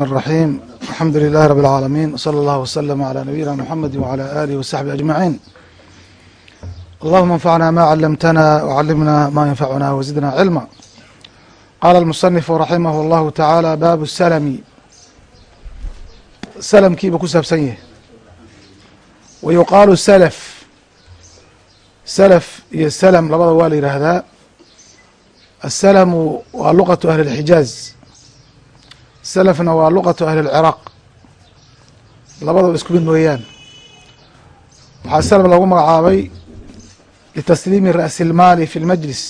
الرحيم الحمد لله رب العالمين وصلى الله وسلم على نبينا محمد وعلى آله وصحبه أجمعين اللهم انفعنا ما علمتنا وعلمنا ما ينفعنا وزدنا علما قال المصنف رحمه الله تعالى bاب السلم سلمkiiba ku saabsan yahay ويuqaaل سلف سلف iyo سلم labada waa la yihahdaa السلم waa لغة أهل الحجاaز selafna waa luqatu ahli lciraaq labadaba isku mid mooyaan. Waxaa selaf lagu magacaabay litasliimi ra'si اlmaali fi lmajlis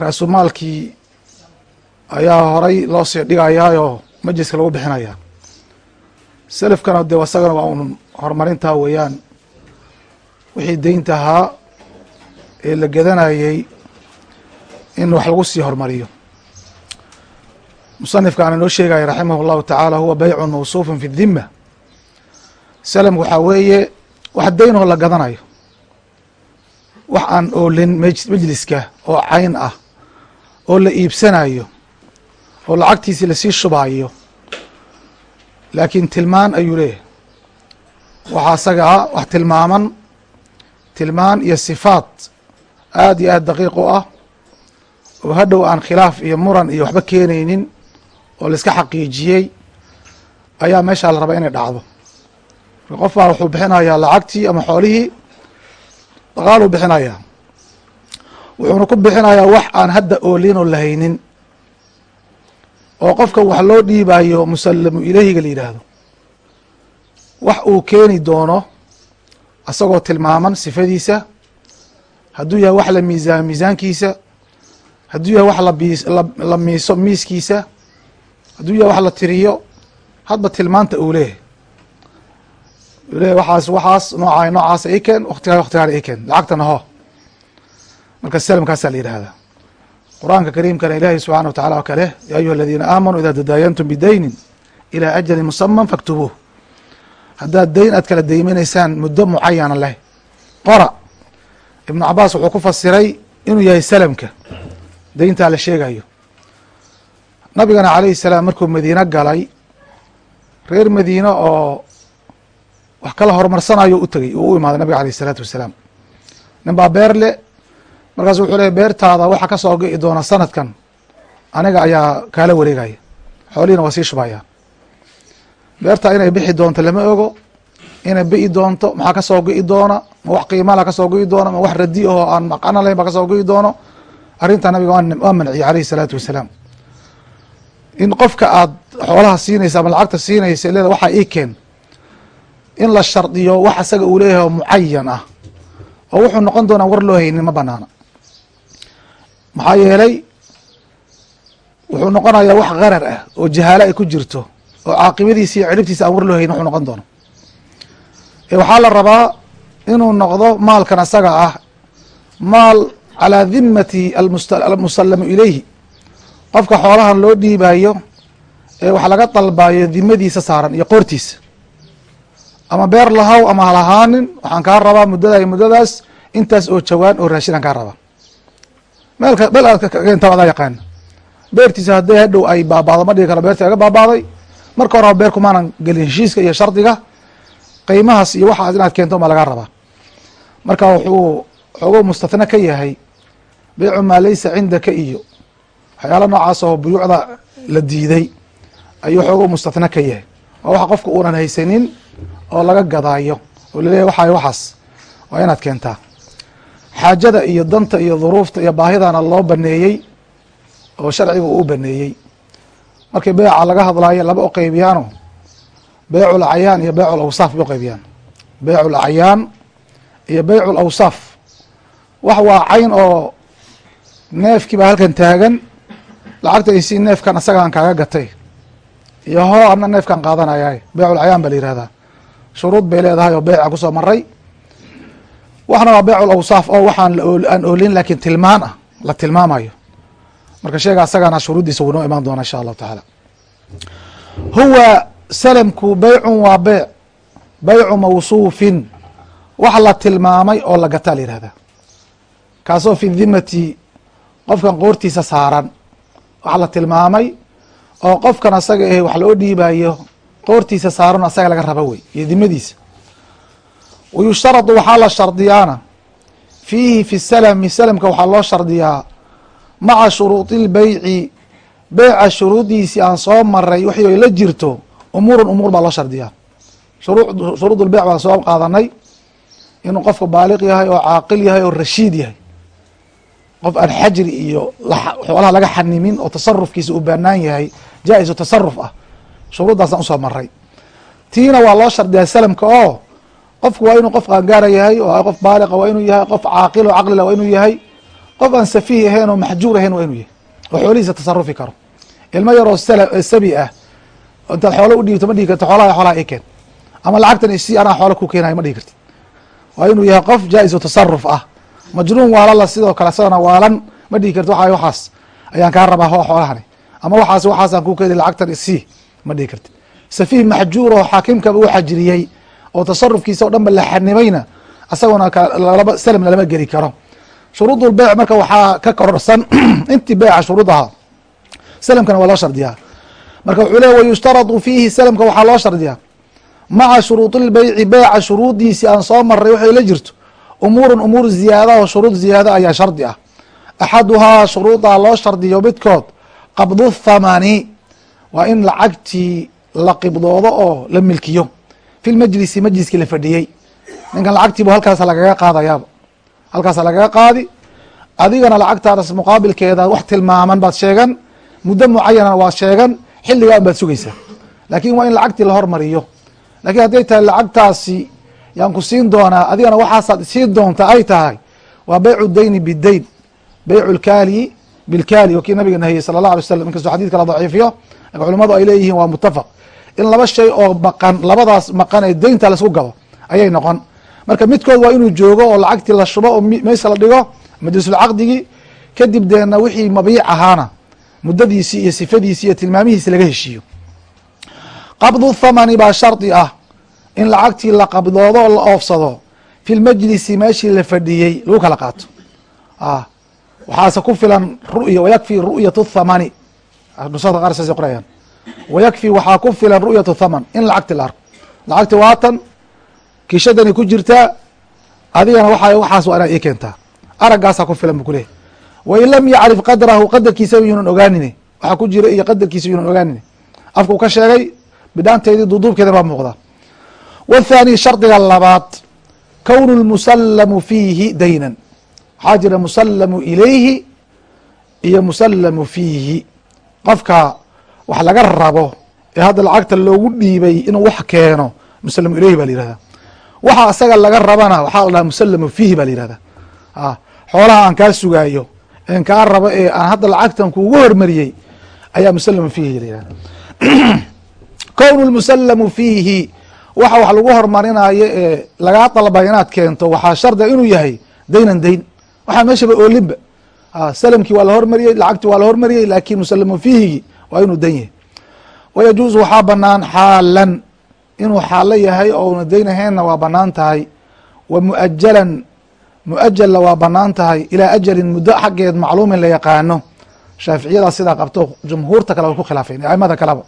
ra-sumaalkii ayaa horay loo sii dhigayaayoo majliska lagu bixinayaa selafkana dee isagana waa un horumarintaa weeyaan. Wixii deynta ahaa ee la gedanayey in wax lagu sii hormariyo musanifkaana noo sheegaya raximah اllahu tacaala huwa beycun mawsuufun fi dhima salamku waxaa weeye wax deynoo la gadanayo. Wax aan oolin majliska oo cayn ah oo la iibsanayo oo lacagtiisi la sii shubaayo. Laakiin tilmaan ayuu leeyahay. Waxaa isaga ah wax tilmaaman tilmaan iyo sifaat aad iyo aad daqiiq u ah. Oo hadhow aan khilaaf iyo muran iyo waxba keenaynin oo laiska xaqiijiyey ayaa meeshaa la rabaa inay dhacdo. Marka qof baa wuxuu bixinayaa lacagtii ama xoolihii dhaqaaluu bixinayaa. Wuxuuna ku bixinayaa wax aan hadda oolinoo lahaynin oo qofkan wax loo dhiibayo musallamu ileyhiga la yidhaahdo. Wax uu keeni doono asagoo tilmaaman sifadiisa hadduu yahay wax la miisaan miisaankiisa hadduu yahay wax la miiso miiskiisa hadduu yahay wax la tiriyo hadba tilmaanta uu leeyahay. Leeyahy waxaas waxaas nooca noocaasa i keen waktigaa waktigaana i keen. Lacagtana ho marka salamkaasaa la yidhahdaa qur'aanka kariimkana ilaahay subxana wa tacala oo kale ya ayuha aladiina aamanuu idaa tadaayantum bidaynin ilaa ajalin musaman faktubuuh. Haddaad dayn aad kala deyminaysaan muddo mucayana leh. Qora. Ibnu cabaas wuxuu ku fasiray inuu yahay salamka. Deyntaa la sheegayo nabigana calayhi salaam markuu madiine galay reer madiine oo wax kala horumarsanayo u tegey uu u imaaday nabiga alayh isalaatu wassalaam nin baa beer le markaasu wuxuu leey beertaada waxa ka soo gi'i doona sanadkan aniga ayaa kaala wareegaya xoolihiina waa sii shubayaan beertaa inay bixi doonto lama ogo inay bi'i doonto maxaa ka soo gi'i doona ma wax qiimala ka soo gi'i doona ma wax radi ahoo aan maqana lahayn ba ka soo gi'i doono. Arrintaa nabiga waa manciyey alayhi isalaatu wassalaam in qofka aad xoolaha siinaysa ama lacagta siinaysa leeda waxaa ii keen. In la shardiyo wax asaga uu leeyahay oo mucayan ah oo wuxuu noqon doonaa war loo haynin ma banaana maxaa yeelay wuxuu noqonayaa wax qarar ah oo jahaalo ay ku jirto oo caaqibadiisa iyo ciribtiisa aan war loo haynin wuxuu noqon doono. Waxaa la rabaa inuu noqdo maalkan asaga ah maal calaa dhimati almusallamu ilayhi qofka xoolahan loo dhiibayo ee wax laga dalbayo dimadiisa saaran iyo qoortiisa. Ama beer lahaw ama halahaanin waxaan kaa rabaa muddada iyo muddadaas intaas oo jawaan oo raashinaan kaa rabaa. Meelka meel aad yaqaana beertiisa hadday hadhow ay baabaado ma dhigi karo beerta aga baabaaday marka horeba beer kumaanan gelin heshiiska iyo shardiga qiimahaas iyo waxaas inaad keento ma lagaa rabaa. Marka wuxuu xoogo mustatna ka yahay beycu maa laysa cindaka iyo waxyaala noocaas oo buyuucda la diiday ayuu xoogo mustatna ka yahay. Waa waxa qofka uunan haysanin oo laga gadaayo oo laleeyahy waxay waxaas. Waa inaad keentaa. Xaajada iyo danta iyo duruufta iyo baahidana loo baneeyey oo sharciga uu baneeyey. Markii beeca laga hadlaayo laba u qeybiyaano beycul acyaan iyo beycul awsaaf bay uqeybiyaan beycul acyaan iyo beycul awsaaf. Wax waa cayn oo neefkii baa halkan taagan lacagta isi neefkan asagaan kaaga gatay. Iyo hoo neefkan qaadanaya beycul acyaan ba la yihahdaa shuruud bay leedahay oo beyca ku soo maray waxna waa beycul awsaaf oo waxaan aan oolin laakiin tilmaan ah la tilmaamayo. Marka sheega asagana shuruuddiisa wuu noo imaan doona insha allahu tacaala. Huwa salamku beycun waa beyc beycu mawsuufin. Wax la tilmaamay oo la gataa la yihahdaa kaasoo fi dhimati qofkan qoortiisa saaran waxaa la tilmaamay oo qofkan asaga eh wax loo dhiibayo qoortiisa saaran asaga laga raba wey iyo dimadiisa wayushtaradu waxaa la shardiyaana fiihi fi salami salamka waxaa loo shardiyaa maca shuruudi lbeyci beyca shuruuddiisii aan soo maray waxay ay la jirto umuurun umuur baa loo shardiyaa. Shuruud lbeyc baan soo qaadanay inuu qofka baaliq yahay oo caaqil yahay oo rashiid yahay qof aan xajri iyo xoolaha laga xanimin oo tasarufkiisa uu banaan yahay jaa-isu tasaruf ah. Shuruuddaasaan u soo maray tiina waa loo shardiyaa salamka oo qofku waa inuu qof qaangaara yahay oo qof baaliqa waa inuu yahay qof caaqil oo caqlila waa inuu yahay qof aan safiih ahayn oo maxjuur ahayn waa inuu yahay oo xoolihiisa tasarufi karo. Ilmo yaroo sabi ah intaad xoolo udhiibto ma dhigi karti xoolaha xoolaha i keen ama lacagtan isi anaa xoola ku keenayo ma dhigi karti waa inuu yahay qof jaa-isu tasaruf ah majnuun waalala sidoo kale isagana waalan. Ma dhigi karti waa waxaas ayaan kaa rabaa xoolahani ama waxaas waxaasaan ku keeni lacagtan isi ma dhigi karti. Safiih maxjuur oo xaakimkaba u xajiriyey oo tasarufkiisa o dhan ba la xanimayna laba salamna lama geli karo. Shuruudulbeyc marka waxaa ka kororsan intii beyca shuruud ahaa. Salamkana waa loo shardiyaa. Marka wuxuu leey wayushtaradu fiihi salamka waxaa loo shardiyaa. Maca shuruudilbeyci beyca shuruuddiisii aan soo maray waxay la jirto umuurun umuur ziyaada oo shuruud ziyaada ayaa shardi ah. Axaduhaa shuruudaa loo shardiyo midkood qabdu thamani waa in lacagtii la qibdoodo oo la milkiyo. Fi lmajlisi majliskii la fadhiyey. Ninkan lacagtiibu halkaasa lagaga qaadayaaba. Halkaasa lagaga qaadi adigana lacagtaas muqaabilkeeda wax tilmaaman baad sheegan muddo mucayanana waad sheegan xilligaan baad sugaysaa. Laakin waa in lacagtii la hormariyo. Lakin hadday tahay lacagtaasi yaan ku siin doonaa adigana waxaasaad siin doonta ay tahay waa beycu dayni bidayn beycu lkaali bilkaali wa kii nabiga nahiyey sala allah alay wasalam inkastoo xadidka la daciifiyo laakiin culimadu ay leeyihiin waa mutafaq in laba shay oo maqan labadaas maqan ee deynta la isku gado ayay noqon. Marka midkood waa inuu joogo oo lacagtii la shubo oo meesa la dhigo majlisulcaqdigii kadib deena wixii mabiic ahaana muddadiisii iyo sifadiisi iyo tilmaamihiisi laga heshiiyo. Qabdu thamani baa shardi ah in lacagtii la qabdoodo oo la oofsado fi meeshii la fadhiyey lagu kala qaato. Waxaase ku filan ru'ya wayakfi ru'yat thamani. Nusada qaar saasay qorayaan. Wayakfi waxaa ku filan ru'yat thaman in lacagti la arko. Lacagti waatan kiishadani ku jirtaa adigana waa waxaas waa inaad ii keentaa. Araggaasaa ku filan bu kuleeyahy wain lam yacrif qadrahu qadarkiisa yuunan ogaanine. Waxaa ku jira iyo qadarkiisa yuunan ogaanine. Afka uu ka sheegay bidhaanteedii duuduubkeeda baa muuqda wathani shardiga labaad kownu lmusallamu fiihi daynan waxaa jira musallamu ilayhi iyo musallamu fiihi qofka wax laga rabo ee hadda lacagta loogu dhiibay inuu wax keeno musallamu ilayhi ba la yihahda waxa asaga laga rabana waxaa la dhaha musallamu fiihi ba la yihahda xoolaha aan kaa sugaayo en kaa rabo ee aan hadda lacagtan kuugu hormariyey ayaa musallamu fiihi la yihahda kownu lmusallamu fiihi waxa wax lagu hormarinayo ee lagaa dalbay inaad keento waxaa shardiga inuu yahay daynan dayn. Waxaa meeshaba oolinba. Salamkii waa la hormariyey lacagtii waa la hormariyey laakin musallamu fiihigi waa inuu dan yahay. Wayajuuzu waxaa banaan xaalan. Inuu xaalo yahay oo una dayn ahaynna waa bannaan tahay. Wa muajalan muajalna waa bannaan tahay ilaa ajalin muddo xaggeed macluumin la yaqaano. Shaaficiyada sidaa qabto jumhuurta kale way ku khilaafeen aimada kaleba.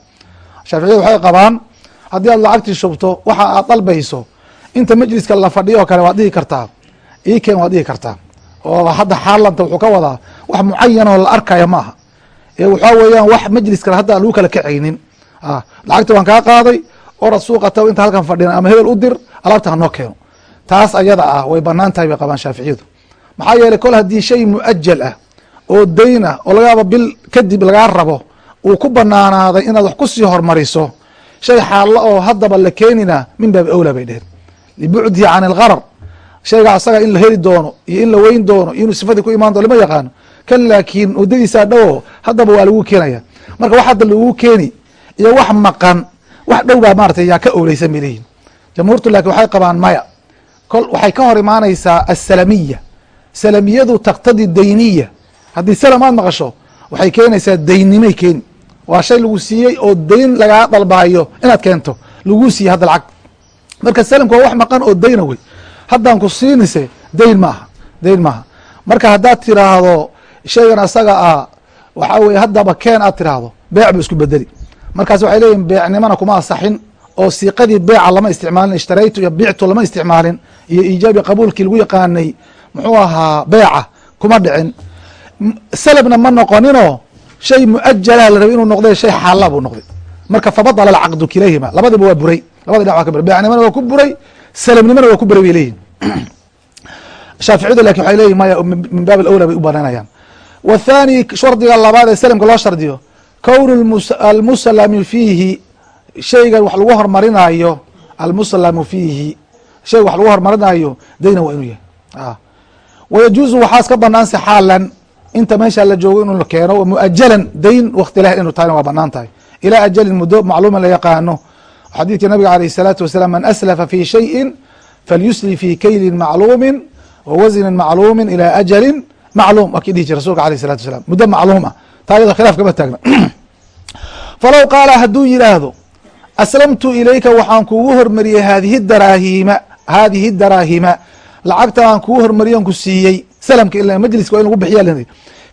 Shaaficiyada waxay qabaan haddii aad lacagtii shubto waxa aad dalbayso inta majliska la fadhiyo oo kale waad dhihi kartaa. Iken waad dhihi kartaa. Oo hadda xaalanta wuxuu ka wadaa wax mucayan oo la arkaya ma aha ee waxaa weeyaan wax majliskale hadda lagu kala kacaynin lacagta waan kaa qaaday orad suuqata inta halkan fadhina ama hebel u dir alaabta hanoo keeno. Taas ayada ah way banaan bay qabaan shaaficiyadu. Maxaa yeeley kol haddii shay muajal ah oo dayn ah oo lagaaba bil kadib lagaa rabo uu ku banaanaaday inaad wax ku sii hormariso shay xaallo oo haddaba la keenina min baabi awla bay dheheen libucdihi can ilgarar shayga asaga in la heli doono iyo in la weyn doono iyo inuu sifadii ku imaan doono lama yaqaano. Kan laakiin waddadiisaa dhowo haddaba waa lagu keenaya. Marka wax hadda lagu keeni iyo wax maqan wax dhow baa maratay yaa ka owleysan bay leeyihiin jamhuurtu laakiin waxay qabaan maya. Kol waxay ka hor imaanaysaa asalamiya salamiyadu taktadi dayniya. Haddii salam aad maqasho waxay keenaysaa daynnimay keeni waa shay lagu siiyey oo dayn lagaa dalbaayo. Inaad keento laguu siiyey hadda lacag. Marka salamku waa wax maqan oo dayna wey haddaan ku siinise dayn maaha dayn maaha marka haddaad tiraahdo shaygan asaga ah waxaa weye haddaba keen aad tiraahdo beec buu isku bedeli markaas waxay leeyihiin beecnimana kuma asaxin oo siiqadii beeca lama isticmaalin ishtaraytu iyo bictu lama isticmaalin iyo iijaabi qabuulkii lagu yaqaanay muxuu ahaa beeca kuma dhicin. Salabna ma noqoninoo shay muajalaha la rabay inuu noqday shay xaalla buu noqday. Marka fabadala alcaqdu kilayhima labadiba waa buray. Labadi dhinac waa ka buray. Beecnimana waa ku buray salabnimana waa ku buray bay leeyihiin shaaficiyadu laakiin waxay leyihin maya min baab alawla bay u banaynayaan wathani shardiga labaad ee salamka loo shardiyo kownu almuslami fiihi. Shaygan wax lagu hormarinayo almuslamu fiihi. Shayga wax lagu hormarinayo dayna waa inuu yahay. Wayajuuzu waxaas ka banaan xaalan inta meesha la joogo inuu keeno muajalan dayn wakti lahayn inu tahayna waa bannaan tahay. Ilaa ajalin muddo macluuma la yaqaano. Xadiidkii nabiga alayh الsalaatu wasalaam man aslafa fi shayin falyusli fi keylin macluumin wawasnin macluumin ilaa ajalin macluum. Waa kii dhihi jira rasulka alayh salatu wasalaam muddo macluuma ah. taa ayadoo khilaaf kama taagna. Falow qaala hadduu yidhaahdo aslamtu ilayka waxaan kugu hormariyey haadihi daraahiima haadihi daraahima. Lacagta aan kugu hormariyan ku siiyey salamka ila majliska waa in lagu bixiya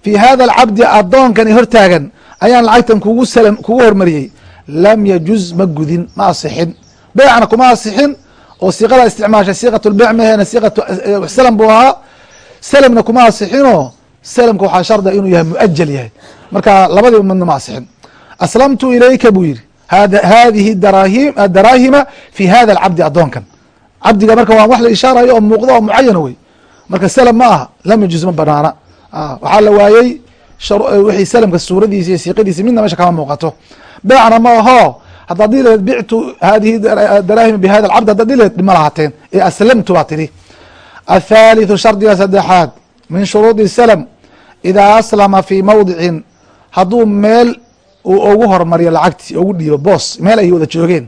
fi hada alcabdi addoonkani hortaagan ayaan lacagtan kugu slam kugu hormariyey. Lam yajuz ma gudin ma asixin. Beecna kuma asixin. Oo siiqada isticmaashay siiqat lbeyc mahena siiqat salam buu ahaa. Salamna kuma asixinoo salamka waxaa shardiga inuu yahay muajal yahay. Marka labadiiba midna ma asixin. Aslamtu ilayka buu yihi hadihi daraahima fi hada alcabdi addoonkan. Cabdiga marka waa wax la ishaarayo oo muuqdo oo mucayana wey marka salam ma aha lam yajuz ma banaana. Waxaa la waayey wixii salamka suuradiisa iyo siiqadiisa midna meesha kama muuqato. Beecna ma aho hadda adii leed bictu hadihi daraahima bihada alcabd hadda adii leed dhima lahaateen. Ee aslamtu baa tidhi. Athalitثu shardiga saddexaad. Min shuruudi salam idaa aslama fi mawdicin hadduu meel uu ugu hormariyo lacagti ugu dhiibo boos meel ay wada joogeen.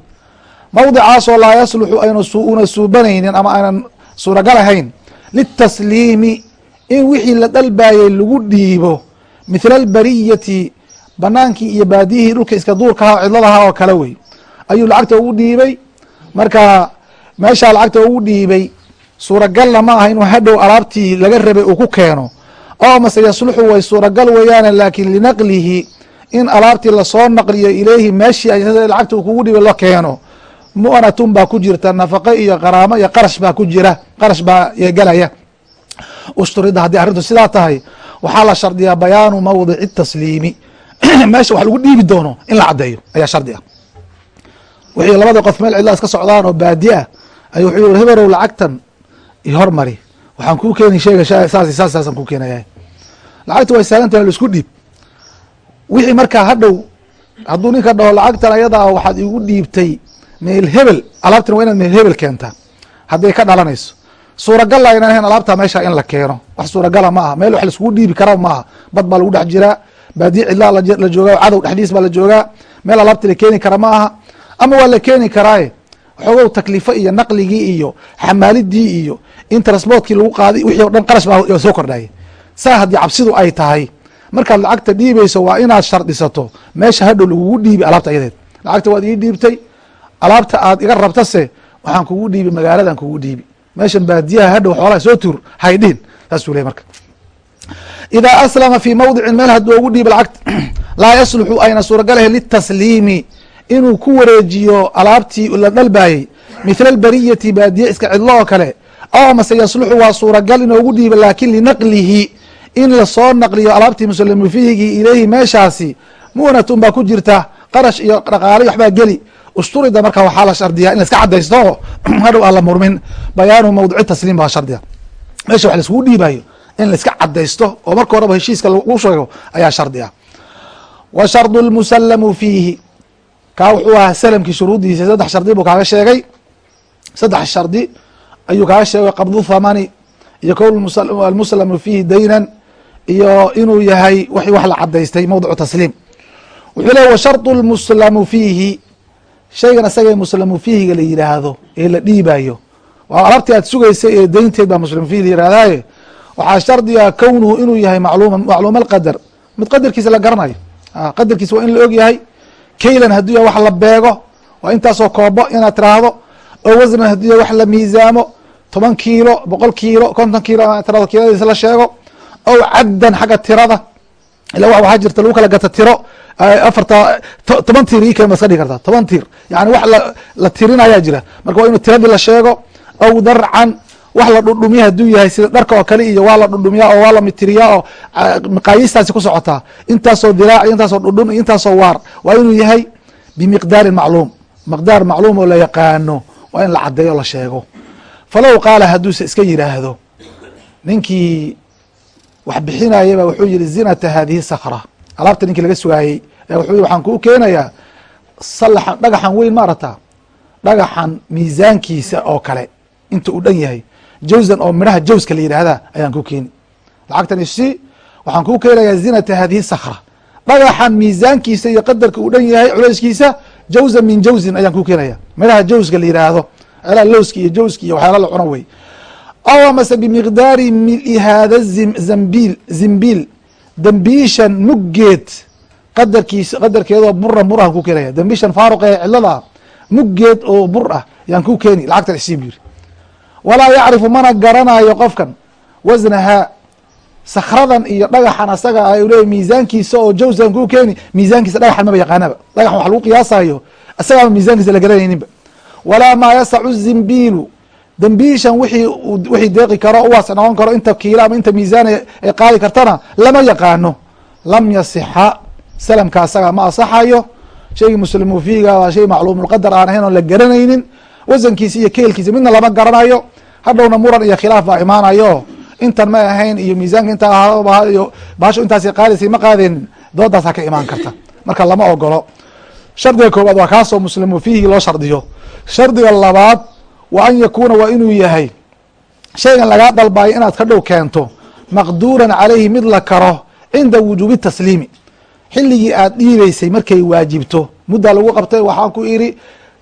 Mawdicaasoo laa yasluxu aynu una suubanaynin ama aynan suuragal ahayn litasliimi in wixii la dalbayey lagu dhiibo mithla albariyati banaankii iyo baadiyihii dhulka iska duurkaha cidladaha oo kale wey ayuu lacagta ugu dhiibay marka meeshaa lacagta ugu dhiibay suuragalna ma aha inuu hadhow alaabtii laga rabay uu ku keeno oo mase yasluxu way suuragal weeyaane laakin linaqlihi in alaabtii la soo naqliyo ilayhi meeshii lacagta uu kugu dhiibay la keeno mu'natun baa ku jirta nafaqo iyo qaraamo iyo qarash baa ku jira qarash baa yeegalaya ushturida haddii arrintu sidaa tahay waxaa la shardiyaa bayaanu mawdici tasliimi. Meesha wax lagu dhiibi doono in la caddeeyo ayaa shardi ah. Wixii labada qof meel cidla iska socdaan oo baadi ah wuxuu yihi heberow lacagtan ihormari waxaan kuu keeni sheega saas saas saasaan kuu keenaya lacagta way saalantahay la isku dhiib. Wixii markaa hadhow hadduu ninka dhaho lacagtan ayadaa waxaad igu dhiibtay meel hebel alaabtina waa inaad meel hebel keentaa hadday ka dhalanayso. Suuragala aynan ahayn alaabtaa meesha in la keeno. Wax suuragala ma aha. Meel wax laiskugu dhiibi kara ma bad baa lagu dhex jiraa baadiye cidlaa la joogaa cadow dhexdiis baa la joogaa meel alaabta la keeni kara ma aha. Ama waa la keeni karaaye waxoogow takliifo iyo naqligii iyo xamaalidii iyo in transportkii lagu qaaday wixii o dhan qarash baa soo kordhaya saa haddii cabsidu ay tahay markaad lacagta dhiibayso waa inaad shardhisato meesha hadhow lagugu dhiibi alaabta ayadeed lacagta waad ii dhiibtay alaabta aad iga rabtase waxaan kugu dhiibi magaaladan kugu dhiibi. Meeshan baadiyaha hadhow xoolaha soo tuur haydhihin saasuu ley marka. Idaa aslama fi mawdicin meel hadduu ugu dhiibo lacagta laa yasluxu ayna suuragalahay litasliimi. Inuu ku wareejiyo alaabtii la dhalbayey mithla albariyati baadiye iska cidlo oo kale. Aw mase yasluxu waa suuragal inoogu dhiibo laakin linaqlihi. In la soo naqliyo alaabtii muslimu fiihigii ilayhi meeshaasi mu'natun baa ku jirta qarash iyo dhaqaale waxbaa geli. Usturida marka waxaa la shardiyaa in la cadaysto hadhow aan la murmin bayaanu mawdici tasliim baa shardiga meesha wax laiskugu dhiibayo in la iska cadaysto oo marka horeba heshiiska lagu sheego ayaa shardi ah wa shardu lmusallamu fiihi. Kaa wuxuu ahaa salamkii shuruuddiisa saddex shardi buu kaaga sheegay. Saddex shardi ayuu kaaga sheegay qabdu thamani iyo kown almuslamu fiihi daynan iyo inuu yahay w wax la cadaystay mawdicu tasliim wuxuu leey wa shardu lmuslamu fiihi. Shaygan isaga muslamu fiihiga la yidhaahdo ee la dhiibayo waa alaabtii aad sugaysay ee daynteed baa muslimu fiihi la yihahdaye waxaa shardiga kownuhu inuu yahay macluuma macluuma alqadar mid qadarkiisa la garanayo. Qadarkiisa waa in la og yahay kaylan hadduu yahay wax la beego waa intaasoo koobo inaad tiraahdo. Oo wasnan hadduu yahay wax la miisaamo toban kiilo boqol kiilo konton kiilo tirada kiiladiisa la sheego. Ow caddan xagga tirada ila waxaa jirta lagu kala gata tiro afarta toban tir ii keen ba iska dhigi kartaa toban tir yani wax la tirinayaa jira marka waa inu tiradii la sheego aw darcan wax la dhudhumiya haduu yahay sida dharka oo kale iyo waa la dhudhumiyaa oo waa la mitiriyaa oo maqaayistaasi ku socotaa intaasoo diraac iyo intaasoo dhudhun iyo intaasoo waar waa inuu yahay bimiqdaarin macluum miqdaar macluum oo la yaqaano waa in la caddeeyo la sheego falow qaala hadduuse iska yidhaahdo ninkii wax bixinayaba wuxuu yihi zinata hadihi sakra alaabta ninkii laga sugaayey wuxuu waxaan kuu keenayaa salaxan dhagaxan weyn maarata dhagaxan miisaankiisa oo kale inta uu dhan yahay. Jawsan oo midhaha jawska la yidhaahda ayaan ku keeni lacagtan isi waxaan kuu keenayaa zinata hadihi sakra dhagaxan miisaankiisa iyo qadarka uu dhan yahay culeyskiisa jawzan min jawzin ayaan ku keenaya midhaha jawska la yidhaahdo ceelaha lowski iyo jawski iyo waxyaala la cuno wey aw amase bimiqdaari mili haada zambil zimbil dembiishan muggeed qadarkiisa qadarkeedoo buran bur aan ku keenaya dembiishan faaruq ee cilada muggeed oo bur ah yaan ku keeni lacagtan isiib yiri walaa yacrifu mana garanayo qofkan wasnahaa sakradan iyo dhagaxan asaga ah leey miisaankiisa oo jawsan ku keeni miisaankiisa dhagaxan maba yaqaanaba dhagaxan wax lagu qiyaasayo isagaaba miisaankiisa la garanayninba walaa maa yasacu zimbiilu dembiishan wixii deeqi karo uwaas noqon karo inta kiila ama inta miisaan ay qaadi kartana lama yaqaano. Lam yasixa salamka asaga ma asaxayo. Shaygii muslimu fiiga waa shay macluumulqadar aan ahayn oon la garanaynin. Wasankiisa iyo keelkiisa midna lama garanayo. Hadhowna muran iyo khilaaf baa imaanayo. Intan ma ahayn iyo miisaanka inta iyo baasho intaas qaadaysay ma qaadeenin doodaasaa ka imaan karta. Marka lama ogolo shardiga koowaad waa kaasoo muslimu fiihi loo shardiyo. Shardiga labaad wa an yakuuna waa inuu yahay. Shaygan lagaa dalbayo inaad ka dhow keento maqduuran calayhi mid la karo cinda wujuubi tasliimi. Xilligii aad dhiibeysay markay waajibto muddaa lagu qabtay waxaan ku iri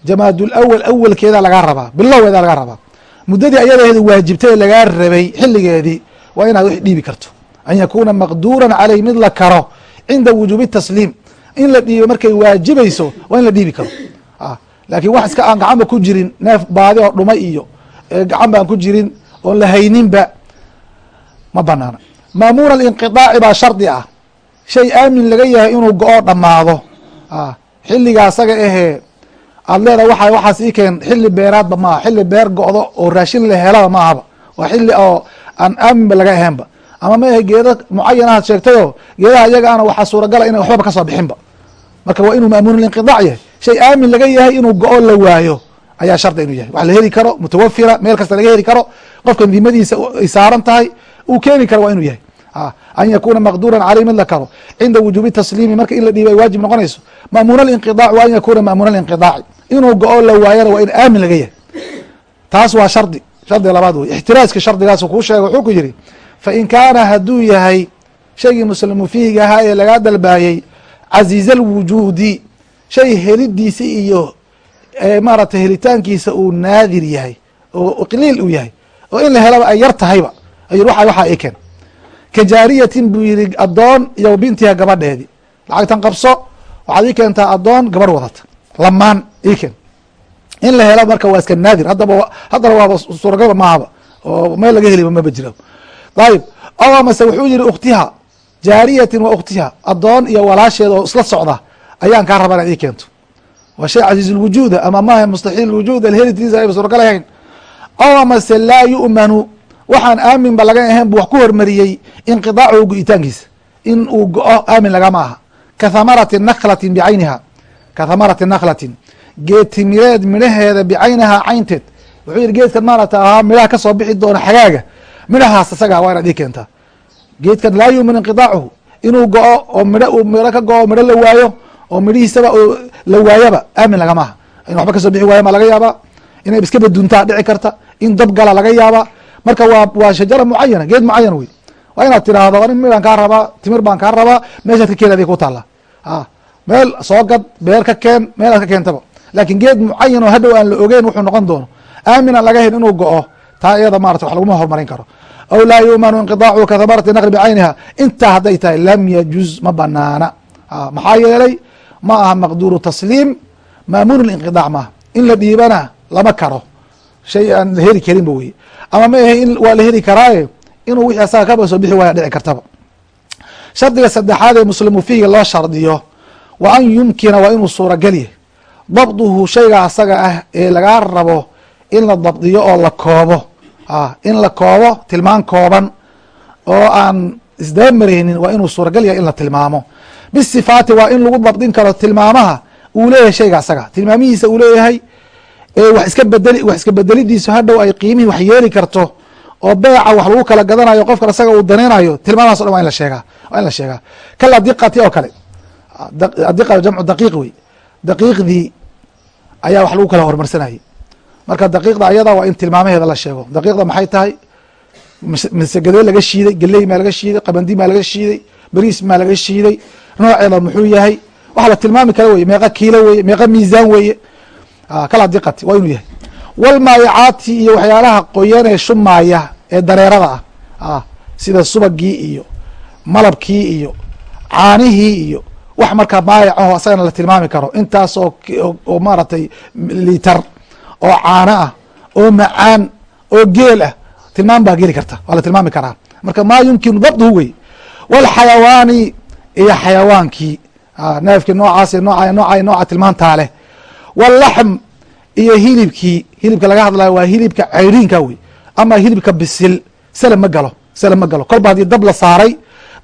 jamaadul awal awalkeeda lagaa rabaa bilowgeeda lagaa rabaa. Muddadii ayadaheeda waajibtay ee lagaa rabay xilligeedii waa inaad wax dhiibi karto. An yakuuna maqduuran calayhi mid la karo cinda wujuubi tasliim. In la dhiibo markay waajibayso waa in la dhiibi karo laakiin wax iska aan gacanba ku jirin neef baadi oo dhumay iyo gacan baan ku jirin oon la hayninba ma banaana maamuuna alinqiaaci baa shardi ah. Shay aamin laga yahay inuu go-o dhammaado. Xilliga asaga ahee aad leedahay waa waxaas ii keen xilli beeraadba maaha xilli beer go-do oo raashin la helaba maahaba waa xilli oo aan aaminba laga ahaynba ama ma ahe geeda mucayan aad sheegtayoo geedaha iyagaana waxaa suuragala ina waxbaba ka soo bixinba. Marka waa inuu maamuun linqiaac yahay shay aamin laga yahay inuu go-o la waayo ayaa shardi inuu yahay. Wax la heli karo mutawafira meel kasta laga heli karo qofkan dimadiisa ay saaran tahay uu keeni karo waa inuu yahay. An yakuna maqduran caleyh mid la karo. Cinda wujuubi tasliimi marka in la dhiiba ay waajib noqonayso. Maamuun alinqiaac wa an yakuna maamuun alinqiaaci inuu go-o la waayana waa in aamin laga yahay. Taas waa shardi. Shardiga labaad wey ixtiraaska shardigaas kuu sheega wuxuu ku yihi fain kaana hadduu yahay shaygii muslimu fiihiga ahaa ee lagaa dalbaayey caziiza alwujuudi shay helidiisa iyo maaragtay helitaankiisa uu naadir yahay oo qliil uu yahay oo in la helaba ay yar tahayba ayuu waa waxaa ii ken ka buu yihi addoon iyo bintiha gabadheedi. Lacagtan qabso waxaad ii keentaa addoon gabadh wadata. Lamaan ii ken in la hela marka waa iska naadir. Haddaba haddana waaba suuragaba maahaba oo meel laga heliba maba jiro. Ayib aw amase wuxuu yihi ukhtiha. Jaariyatin wa ukhtiha. Addoon iyo walaasheeda oo isla socda ayaan kaa rabaa inaad ii keento. Waa shay casiiz lwujuuda ama maaha mustaxiil wujuud alhelitiisa ayba suuragal ahayn aw amase laa yu'manu waxaan aamin ba laga ahayn buu wax ku hormariyey inqidaacuhu go-itaankiisa in uu go-o aamin lagama aha. Ka thamarati naklatin bicayniha ka thamarati naklatin geed timireed midhaheeda bicaynaha caynteed. Wuxuu yihi geedkan maarata ahaa midhaha ka soo bixi doona xagaaga. Midhahaas isaga waa inaad ii keentaa geedkan laa yumin inqidaacuhu. Inuu go-o oo midho uu midho ka go-o midho la waayo oo midhihiisaba la waayaba aamin lagama aha. In waxba ka soo bixi waaya ma laga yaabaa inay iska baduntaa dhici karta. In dab gala laga yaabaa marka waa waa shajara mucayana geed mucayan wey waa inaad tiraahdo arrin midaan kaa rabaa timir baan kaa rabaa meeshaad ka keen adig ku taalla meel soo gad beer ka keen meelaad ka keentaba. Laakiin geed mucayan oo hadhow aan la ogeyn wuxuu noqon doono aamin laga hayn inuu go-o taa iyada marata wax laguma horumarin karo. Aw laa yu'manu inqiطaacu ka naqli bicayniha intaa hadday tahay lam yajuz ma banaana. Maxaa yeelay ma aha maqduuru tasliim maamuun linqiطaac maaha in la dhiibana lama karo. Shay aan la heli karinba wey ama ma ahe in waa la heli karaaye inuu wixii asaga kaba soo bixi waaya dhici kartaba shardiga saddexaad ee muslimu fiiga loo shardiyo wa an yumkina waa inuu suuragelya dabduhu shayga asaga ah ee lagaa rabo in la dabdiyo oo la koobo. In la koobo tilmaan kooban oo aan isdaba mareynin waa inuu suuragal yahay in la tilmaamo bisifaati waa in lagu dabdin karo tilmaamaha uu leeyahay shayga asaga. Tilmaamihiisa uu leeyahay wax iska bedeli wax iska bedelidiisu hadhow ay qiimihii wax yeeli karto oo beeca wax lagu kala gadanayo qofkan asaga uu daneynayo tilmaamahaas o dhan wa in la sheegaa waa in la sheegaa. Kala diqati oo kale diqa jamcu daqiiq wey. Daqiiqdii ayaa wax lagu kala horumarsanayay marka daqiiqda ayada waa in tilmaamaheeda la sheego. Daqiiqda maxay tahay? Masegade laga shiiday geley maa laga shiiday qabandi maa laga shiiday beriis maa laga shiiday nooceeda muxuu yahay? Waxa la tilmaami kara weye meeqa kiilo weye meeqa miisaan weeye. Kala diqati waa inuu yahay. Walmaayacaati iyo waxyaalaha qoyan ee shumaaya ee dareerada ah. Sida subagii iyo malabkii iyo caanihii iyo wax markaa maayacaho asagana la tilmaami karo. Intaas oo oo maaragtay litar oo caano ah oo macaan oo geel ah tilmaam baa geli karta waa la tilmaami karaa. Marka maa yumkinu dabduhu wey walxayawaani iyo xayawaankii neefkii noocaas nooca nooca nooca tilmaantaa leh. Wاlaxm iyo hilibkii hilibka laga hadlayo waa hilibka ceyriinka wey ama hilibka bisil. Selm ma galo selm ma galo. Kolba haddii dab la saaray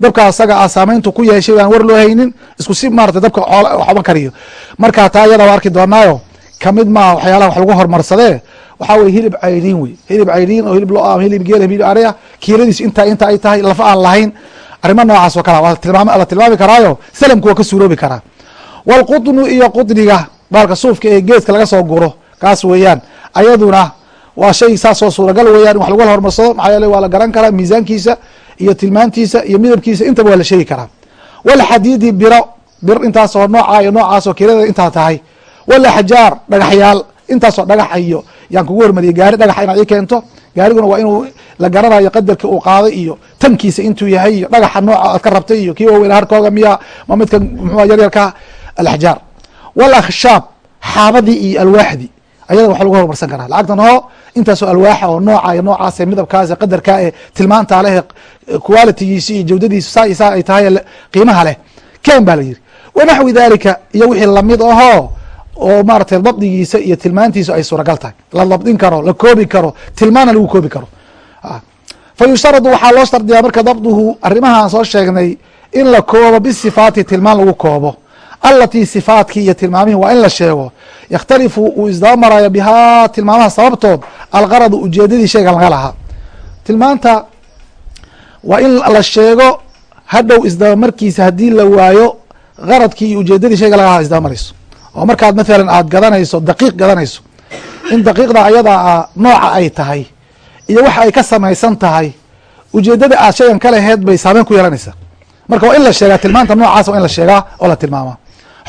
dabka asaga a saamayntu ku yeeshay aan war loo haynin isku si maarata dabka waxba kariyo. Marka taa iyada waa arki doonaayo ka mid maaha waxyaalaha wax lagu hormarsadee? Waxaa weye hilib cayriin wey. Hilib cayriin oo hilib lo hilib geel hilib ariya kiiladiisu intaa inta ay tahay lafa aan lahayn arrimo noocaas oo kala waa la tilmaami karaayo salamku waa ka suuroobi karaa waalqudnu iyo qudniga baalka suufka ee geeska laga soo guro kaas weeyaan ayaduna waa shay saasoo suuragal weeyaan wax lagula hormarsado maxaa yeele waa la garan karaa miisaankiisa iyo tilmaantiisa iyo midabkiisa intaba waa la sheegi karaa. Walxadiidi biro bir intaasoo noocaa ah iyo noocaasoo kiladeeda intaa tahay. Walaxjaar dhagaxyaal intaasoo dhagax iyo yaan kugu hormariyay gaari dhagaxa inaad ii keento. Gaariguna waa inuu la garanayo qadarka uu qaaday iyo tankiisa intuu yahay iyo dhagaxa nooca aad ka rabtay iyo kii waaweyn harkooga miya ma midka mxua yaryarka alaxjaar walakhshaab xaabadii iyo alwaaxdii. Ayada wax lagu horumarsan karaa. Lacagtan oo intaasoo alwaaxa oo nooca iyo noocaas midabkaas qadarkaa ee tilmaantaa leh qualitigiisi iyo jawdadiisu saa iyo saa ay tahay qiimaha leh. Ken ba la yiri wanaxwi dalika iyo wixii la mid ahoo oo maaratay dabdigiisa iyo tilmaantiisu ay suuragal tahay. La dabdin karo la koobi karo tilmaana lagu koobi karo. Fa yushtaradu waxaa loo shardiyaa marka dabduhu arrimahaan soo sheegnay in la koobo bisifaati tilmaan lagu koobo. Alatii sifaatkii iyo tilmaamihii waa in la sheego. Yakhtalifu uu isdaba marayo bihaa tilmaamaha sababtood algaradu ujeedadii shayga laga lahaa. Tilmaanta waa in la sheego hadhow isdaba markiisa haddii la waayo garadkii iyo ujeedadii shayga laga lahaa isdaba oo markaad mathalan aad gadanayso daqiiq gadanayso in daqiiqda ayadaa nooca ay tahay iyo waxa ay ka samaysan tahay ujeedada aad shaygan ka laheed bay saameyn ku yeelanaysaa marka waa in la sheegaa tilmaanta noocaas waa in la sheegaa oo la tilmaamaa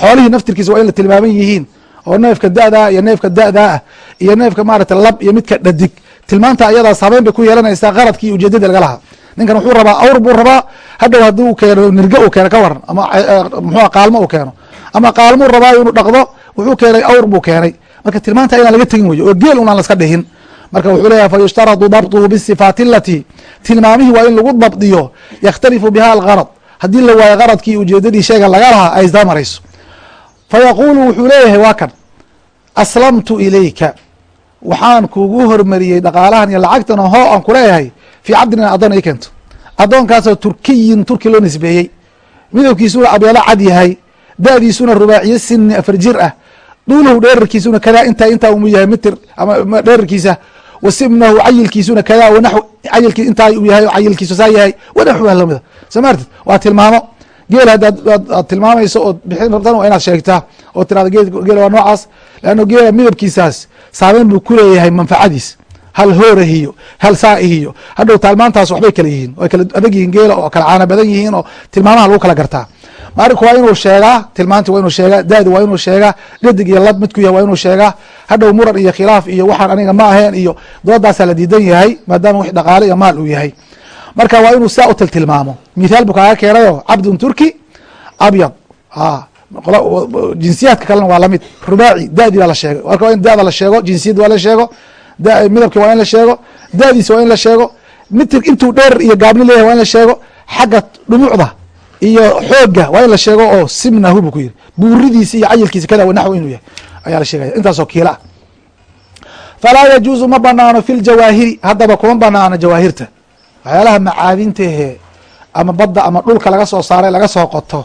xoolihii naftirkiisa waa in la tilmaaman yihiin oo neefka da-daa iyo neefka da-daa ah iyo neefka maarata lab iyo midka dhadig. Tilmaanta ayadaa saameyn bay ku yeelanaysaa qaradkii iyo ujeedadii laga lahaa. Ninkan wuxuu rabaa awr buu rabaa hadhow haddii uu keeno nirge uu keeno ka waran ama muxua qaalmo uu keeno. Ama qaalmuu rabaayo inuu dhaqdo wuxuu keenay awr buu keenay. Marka tilmaanta inaan laga tegin weyo oo geel unaan laska dhihin. Marka wuxuu leeyahay fa yushtaradu bisifaati alati tilmaamihii waa in lagu dabdiyo yakhtalifu biha algarad haddii la waayo garadkii ujeedadii sheega laga lahaa ay isdaba marayso. Fa yaquulu wuxuu leeyahay waa kan aslamtu ilayka. Waxaan kugu hormariyey dhaqaalahan iyo lacagtan oo hoo aan kuleeyahay fii cabdin in addoon ii keento addoonkaasoo turkiyin turki loo nisbeeyey. Midabkiisuna abyaalo cad yahay. Da-diisuna rubaaciyo sini afar jir ah. Dhuuluhu dheerarkiisuna kadaa intaa intaa umu yahay mitir ama dheerarkiisa. Wa simnahu cayilkiisuna kadaa wanaxw cayilki intaa uu yahay cayilkiisu saa yahay. Wanaxwa lamida soo maartid waa tilmaamo. Geel haddaad aad tilmaamayso ood bixin rabtan waa inaad sheegtaa oo tirada geel geel waa noocaas leanno geela midabkiisaas saameyn buu kuleeyahay manfacadiis hal hoorahiyo hal saaihiyo hadhow taalmaantaas waxbay kala yihiin way kala adag yihiin geela oo kala caana badan yihiin oo tilmaamaha lagu kala gartaa. Marinku waa inuu sheegaa tilmaanti waa inuu sheegaa daadi waa inuu sheegaa dhadig iyo lab midku yahay waa inuu sheegaa. Hadhow muran iyo khilaaf iyo waxaan aniga ma ahayn iyo doodaasaa la diidan yahay maadaama wix dhaqaale iyo maal uu yahay. Marka waa inuu saa u tiltilmaamo mithaal buu kaaga keenayo cabdun turki abyad. Jinsiyaadka kalena waa la mid rubaaci dadi baa la sheegay. Marka waa in dada la sheego jinsiyad waa la sheego midabki waa in la sheego. Dadiisa waa in la sheego. Intuu dheer iyo gaabni leeyahay waa in la sheego. Xagga dhumucda iyo xooga waa in la sheego oo simnahu buu ku yiri. Buuridiisi iyo cayilkiisa kada naxw inuu yahay ayaa la sheegaya. Intaasoo kiila. Falaa yajuuzu ma banaano fi ljawaahiri haddaba kuma banaano jawaahirta. Waxyaalaha macaadintahe ama badda ama dhulka laga soo saaray laga soo qoto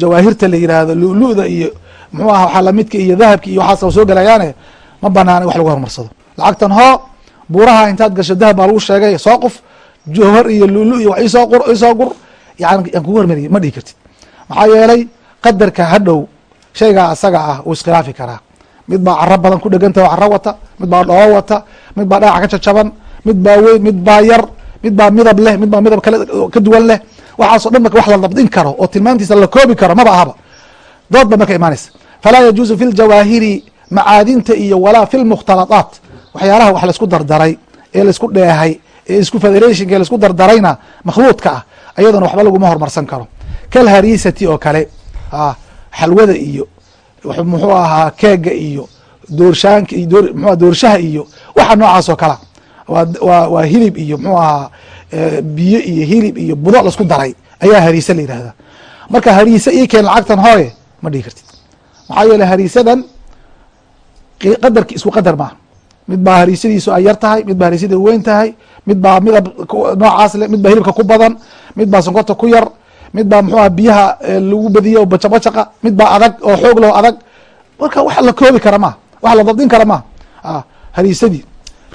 jawaahirta la yiraahdo lulu'da iyo muxuu aha waxaa lamidka iyo dahabki iyo waxaas soo gelayaane ma banaano in wax lagu horumarsado lacagtan hoo buuraha intaad gasho dahab baa lagu sheegay soo qof jowhar iyo lulu iyo wax isoo qur isoo gur yani kugu hormariy ma dhihi kartid. Maxaa yeelay qadarka hadhow shaygaa asaga ah wuu iskhilaafi karaa. Mid baa caro badan ku dheganta oo caro wata mid baa dhoobo wata mid baa dhagax ka cacaban mid baa weyn mid baa yar mid baa midab leh mid baa midab ka duwan leh. Waxaaso dhan marka wax la dabdin karo oo tilmaamtiisa la koobi karo maba ahaba. Dood ba marka imaanaysa. Falaa yajuuzu fi ljawaahiri macaadinta iyo walaa fi lmukhtaladaat waxyaalaha wax la isku dardaray ee la isku dheehay ee isku federationka ee la isku dardarayna makhluudka ah ayadana waxba laguma hormarsan karo. Kalharisati oo kale xalwada iyo muxuu ahaa keega iyo doorshaanka iyo mxu doorshaha iyo waxa noocaas oo kala wa waa hilib iyo mxuu ahaa biyo iyo hilib iyo budo la isku daray ayaa hariise la yihahdaa marka hariise ii keen lacagtan hooye ma dhihi kartid. Maxaa yeele hariisadan qadarki isku qadar maaha mid baa hariisadiisu ay yar tahay mid baa hariisada weyn tahay mid baa midab noocaas le mid baa hilibka ku badan mid baa sonkorta ku yar mid baa muxuu aha biyaha lagu badiyo o bacabacaqa mid baa adag oo xoog leh o adag. Marka wax la koobi kara maha wax la dabdin kara maha hariisadii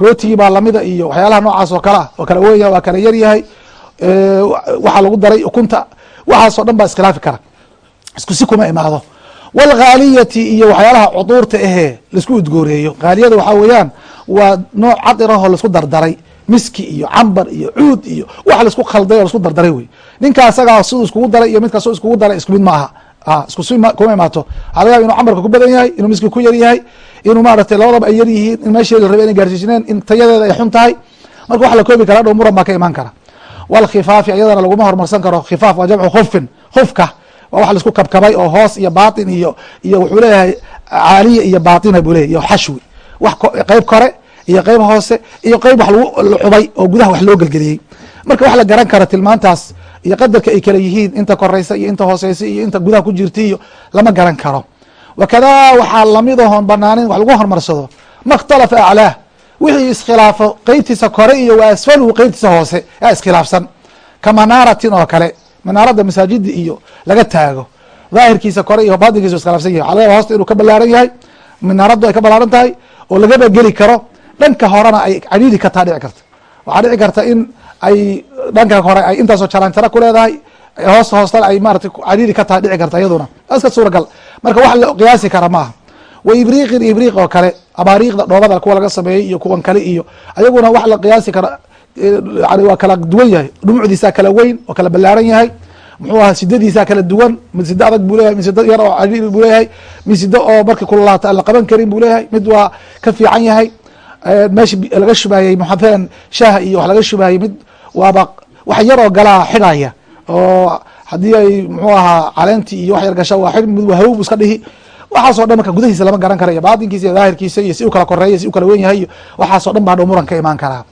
rootigii baa lamida iyo waxyaalaha noocaas oo kale ah oo kala weya waa kala yar yahay waxaa lagu daray ukunta waxaasoo dhan baa iskhilaafi kara. Isku si kuma imaado wاlghaaliyati iyo waxyaalaha cuduurta ahee la isku udgooreeyo. Haaliyada waxaa weeyaan waa nooc cadirahoo la isku dardaray. Miski iyo cambar iyo cuud iyo wax la isku khalday oo la isku dardaray wey. Ninka asagaa siduu iskugu daray iyo mid kastoo iskugu daray isku mid ma aha isku si kuma imaato. Waxaa laga yaba inu cambarka ku badan yahay inuu miski ku yar yahay inuu maaragtay labadaba ay yar yihiin in meeshii la rabay inay gaarsiisneen in tayadeeda ay xun tahay. Marka wax la koobi kara dhow muran baa ka imaan kara. Wاlkhifaafi ayadana laguma hormarsan karo. Khifaaf waa jamcu khufin khufka waa wax la isku kabkabay oo hoos iyo batin iyo iyo wuxuu leeyahay caaliya iyo batina buu leya iyo xashwi. Wax qeyb kore iyo qeyb hoose iyo qeyb wax la xubay oo gudaha wax loo gelgeliyey. Marka wax la garan kara tilmaantaas iyo qadarka ay kala yihiin inta koreysa iyo inta hooseysa iyo inta gudaha ku jirta iyo lama garan karo. Wakadaa waxaa lamidahoon banaanin wax lagu hormarsado. Ma ikhtalafa aclaah wixii iskhilaafo qeybtiisa kore iyo wa qeybtiisa hoose yaa iskhilaafsan. Kamanaaratin oo kale manaaradda masaajida iyo laga taago. Daahirkiisa kore iyo batinkiisa iskhilaafsan yahay. Waxa laga yaba inuu ka ballaaran yahay minaaraddu ay ka ballaaran tahay oo lagaba geli karo dhanka horena ay cadhiiri kartaa dhici karta waxaa dhici karta in ay dhanka hore ay intaasoo jaraanjaro ku leedahay hoos hoostana ay maratay cadhiiri ka dhici karta iyaduna. Iska suuragal marka wax la qiyaasi kara maaha wa ibriiqin ibriiq oo kale abaariiqda dhoobada kuwa laga sameeyey iyo kuwan kale iyo ayaguna wax la qiyaasi kara yani waa kala duwan yahay. Dhumucdiisaa kala weyn oo kala ballaaran yahay. Muxuu aha sidadiisaa kala duwan. Mid sido adag buu leeyahay mid sido yar oo cadhiiri buu leeyahay mid sido oo marka kululaata aan la qaban karin buu leeyahay. Mid waa ka fiican yahay. Meesha laga shubaayey maxalan shaaha iyo wax laga shubaayey mid waaba wax yar galaa xidhaya. Oo haddii ay muxuu ahaa caleentii iyo wax yar gasha waa xidh mid hawow bu iska dhihi. Waxaasoo dhan marka gudahiisa lama garan karayo baatinkiisa iyo daahirkiisa iyo si u kala koreeya si u kala wen yahay iyo waxaasoo dhan baa dhow muran imaan karaa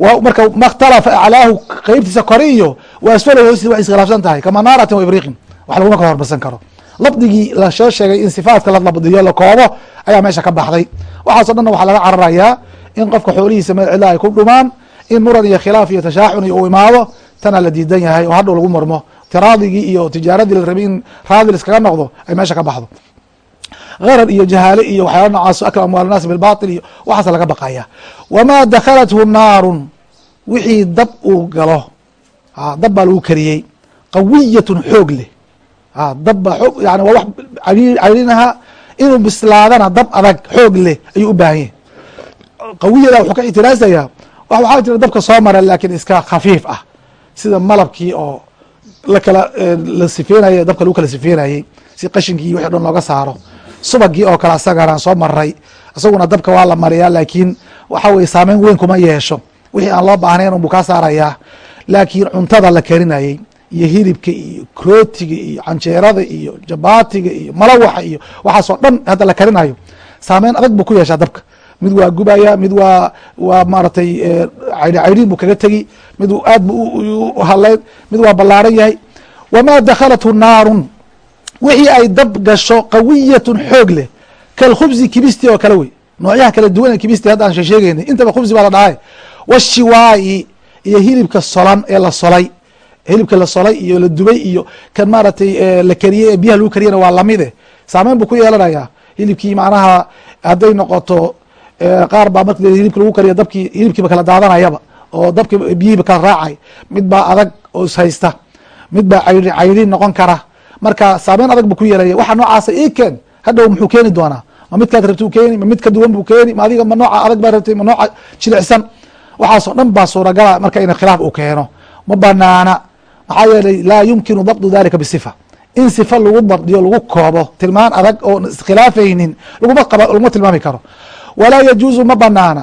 marka makhtalafa aclaahu qeybtiisa kore iyo wa asfalo hoostiisa waxay iskhilaafsan tahay. Kama naaratin wa ibriiqin wax laguma kala hormarsan karo. Labdigii la soo sheegay in sifaatka la labdiyo la koobo ayaa meesha ka baxday. Waxaaso dhanna waxaa laga cararayaa in qofka xoolihiisa meel cidla ay ku dhumaan in muran iyo khilaaf iyo tashaacun iyo uu imaado tana la diidan yahay oo hadhow lagu marmo tiraadigii iyo tijaaradii la rabay in raadi liskaga noqdo ay meesha ka baxdo harar iyo jahaale iyo waxyaala noocaas akl amwaal naas bilbatil iyo waxaas laga baqaya wamaa dakhalathu naarun wixii dab uu galo dab baa lagu kariyey qawiyatun xoog leh. Dab baa oog yani waa wax cayrinaha inuu bislaadana dab adag xoog leh ayuu u baahan yahy qawiyada wuxuu ka ictiraasaya waxaa jira dabka soo mara laakiin iska khafiif ah. Sida malabkii oo lakala la sifeynayay dabka lagu kala sifeynayey si qashinkii wixi dhan looga saaro subagii oo kale asagana soo maray isaguna dabka waa la mariyaa laakiin waxa weye saameyn weyn kuma yeesho. Wixii aan loo baahnayn unbuu kaa saarayaa laakiin cuntada la karinayey iyo hilibka iyo krootiga iyo canjeerada iyo jabaatiga iyo malawaxa iyo waxaasoo dhan hadda la karinayo. Saameyn adag buu ku yeeshaa dabka. Mid waa gubaya mid waa waa maaragtay cayri cayriin buu kaga tegi. Mid aad bu uhaleyn mid waa ballaaran yahay. Wamaa dakhalathu naarun wixii ay dab gasho qawiyatun xoog leh. Kalkhubsi kibisti oo kale wey. Noocyaha kala duwan ee kibisti hadda aan sheegeynay intaba khubsi baa la dhahay. Washiwaayi iyo hilibka solan ee la solay. Hilibka la solay iyo la dubay iyo kan maaragtay la kariyey ee biyaha lagu kariyana waa lamide saameyn buu ku yeelanaya hilibkii macnaha hadday noqoto qaar baa mark hilibka lagu kariya dabkii hilibkiiba kala daadanayaba oo dabki biyihiiba kala raacay. Mid baa adag oo ishaysta mid baa cayri cayriin noqon kara marka saameyn adag buu ku yeelaya waxa noocaasa ii keen hadhow muxuu keeni doonaa? Ma midkaad rabti u keeni ma mid ka duwan buu keeni ma adiga ma nooca adag baa rabtay ma nooca jilicsan. Waxaasoo dhan baa suuragala marka in khilaaf uu keeno. Ma banaana. Maxaa yeelay laa yumkinu dabdu dalika bisifa. In sifa lagu dabdiyo lagu koobo tilmaan adag oo iskhilaafaynin laguma tilmaami karo. Walaa yajuuzu ma banaana.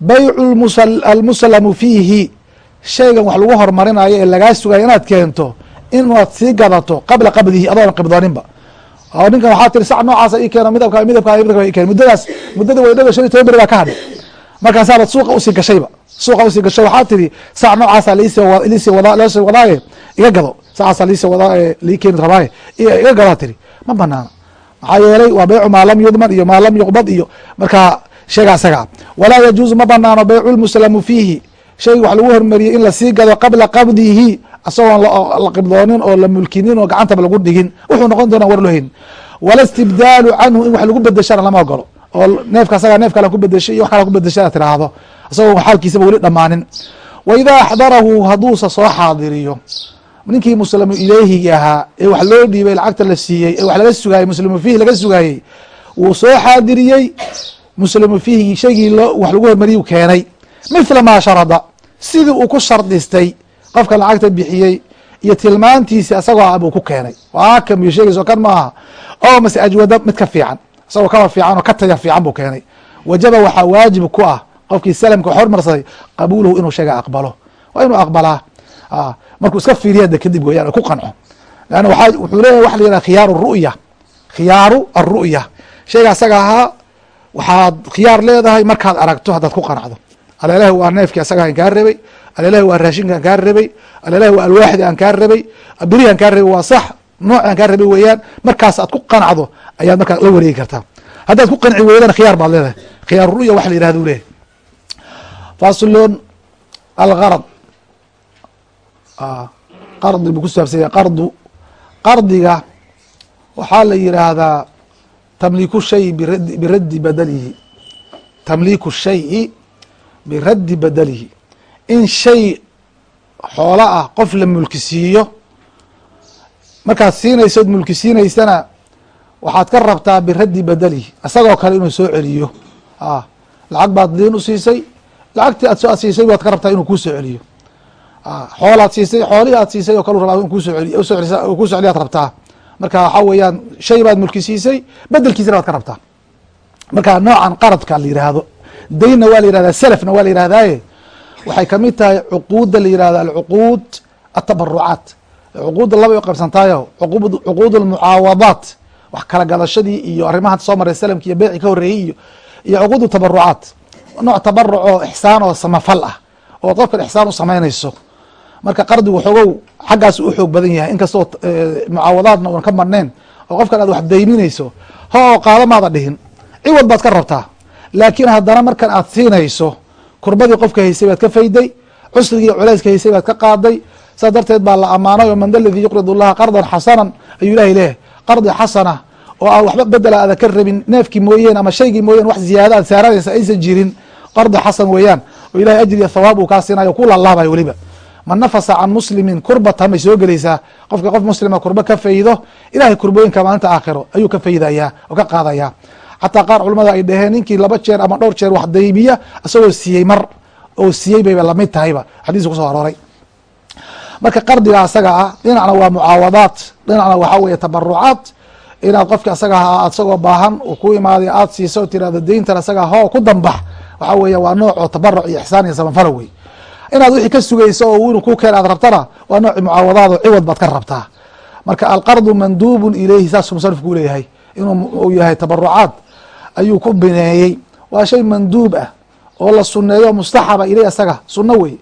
Baycu almuslamu fiihi. Shaygan wax lagu horumarinayo ee lagaa sugayo inaad keento inaad sii gadato qabla qabdihi adoona qibdooninba oo ninkan waxaa tiri sac noocaasa ii keeno midabka midabka midabka i keeno muddadaas muddada waydhada shan iyo toban beri baa ka hadhay markaasaabad suuqa u sii gashayba suuqa u sii gashay waxaa tiri sac noocaasa lisii wada loosii wadaaye iga gado. Sacaasa liisii wadaa lii keeni rabaaye iga gadaa tiri. Ma banaana. Maxaa yeelay waa baycu maa lam yudman iyo maa lam yuqbad iyo markaa shayga asagaa. Walaa yajuuzu ma banaano baycu lmuslamu fiihi. Shayga wax lagu hormariyey in la sii gado qabla qabdihi isagoon la qibdoonin oo la mulkinin oo gacantaba lagu dhigin wuxuu noqon doona war lohayn wala istibdaalu canhu in wax lagu bedeshana lama ogolo oo neefka asagaa neef kale ku bedeshay iyo wax kale ku bedeshay a tiraahdo isagoo xaalkiisaba weli dhammaanin. Wa idaa axdarahu hadduusa soo xaadiriyo ninkii muslimu ileyhiga ahaa ee wax loo dhiibay lacagta la siiyey ee wax laga sugaayey muslimu fiihi laga sugaayey wuu soo xaadiriyey. Muslimu fiihi shaygii wax lagu hormariyuu keenay. Mithla maa sharada sidii uu ku shardistay qofka lacagta bixiyey iyo tilmaantiisi asagoo ah buu ku keenay. Waa kan biyo sheegayso kan maaha. Oo mase ajwada mid ka fiican. Isagoo kaba fiican oo ka taya fiican buu keenay. Wajaba waxaa waajib ku ah qofkii salamka hormarsaday qabuuluhu inuu shayga aqbalo. Waa inuu aqbalaa. Markuu iska fiiriya de kadib weyaan ku qanco. Waa wuxuu leeyahy waxa la yihah khiyaaru ru'ya. Khiyaaru aru'ya shayga asaga ahaa waxaad khiyaar leedahay markaad aragto haddaad ku qanacdo. Alelahi waa neefkii asaga kaa rabay alelahi waa raashinka aan kaa rabay alelahi waa alwaaxdi aan kaa rabay berihi aan kaa rabay waa sax nooc aan kaa rabay weeyaan. Markaas aad ku qanacdo ayaad markaa la wareegi kartaa. Haddaad ku qanci weydana khiyaar baad leedahay. Khiyaar ru'ya wax la yihahdo u leeyahy faslun algarad qardi buu ku saabsanya qardu qardiga waxaa la yiraahdaa tamliiku shay biraddi badalihi. Tamliiku shayi biraddi badalihi in shay xoolo ah qof la mulkisiiyo markaad siinaysood mulkisiinaysana waxaad ka rabtaa biraddi badalihi isagoo kale inuu soo celiyo. Lacag baad diin u siisay lacagtii aad soo siisay baad ka rabtaa inuu kuu soo celiyo. Xoolaad siisay xoolihii aad siisay oo kale rabaa in ku soo celiy ku so celiyaad rabtaa. Marka waxaa weeyaan shay baad mulki siisay bedelkiisana baad ka rabtaa. Marka noocan qaradka la yiraahdo daynna waa la yirahdaa selafna waa la yirahdaaye waxay ka mid tahay cuquudda la yiraahdo alcuquud atabarucaat cuquudda laba ay qabsantaayo cuquud almucaawadaat wax kala gadashadii iyo arrimaha soo maray salamki iyo beeci ka horreeyey iyo iyo cuquud tabarucaat nooc tabaruc oo ixsaan oo samafal ah oo qofkan ixsaan u samaynayso. Marka qardigu xogow xaggaas u xoog badan yahay inkastoo mucaawadaadna uan ka marneen oo qofkan aad wax dayminayso ho oo qaadamaada dhihin. Ciwad baad ka rabtaa laakiin haddana markan aad siinayso kurbadii qofka haysay baad ka fayday cusrigii culayska haysay baad ka qaaday saas darteed baa la ammaanay oo man da ladii yuqrid llaha qardan xasanan ayuu ilahay leeyahy qardi xasana oo aan waxba bedela aada ka rabin neefkii mooyeen ama shaygii mooyeen wax ziyaada aad saaranaysa aysan jirin qardi xasan weeyaan. Oo ilahay ajriya thawaab uu kaa siinayo ku laalaabayo weliba. Man nafasa can muslimin kurbatan bay soo gelaysaa. Qofka qof muslima kurba ka faydo ilahay kurbooyinka maalinta aakhiro ayuu ka faydayaa oo ka qaadayaa xataa qaar culamada ay dhaheen ninkii laba jeer ama dhowr jeer wax daymiya isagoo siiyey mar. Oo siiyey bayba la mid tahayba. Xadiis ku soo arooray. Marka qardiga asaga ah dhinacna waa mucaawadaat dhinacna waxaa weeye tabarucaat inaad qofka asaga ah isagoo baahan uu ku imaaday aad siiso tirahdo deyntan asaga hoo ku dambax waxaa weeye waa nooc oo tabaruc iyo ixsaan iyo samafalo wey inaad wixii ka sugayso oo inuu ku keen aad rabtana waa nooci mucaawadaad oo ciwad baad ka rabtaa. Marka alqardu mandubun ilayhi saasuu musanifku uleeyahay inuu uu yahay tabarucaad ayuu ku bineeyey. Waa shay manduub ah oo la suneeyo mustaxaba iley asaga suno wey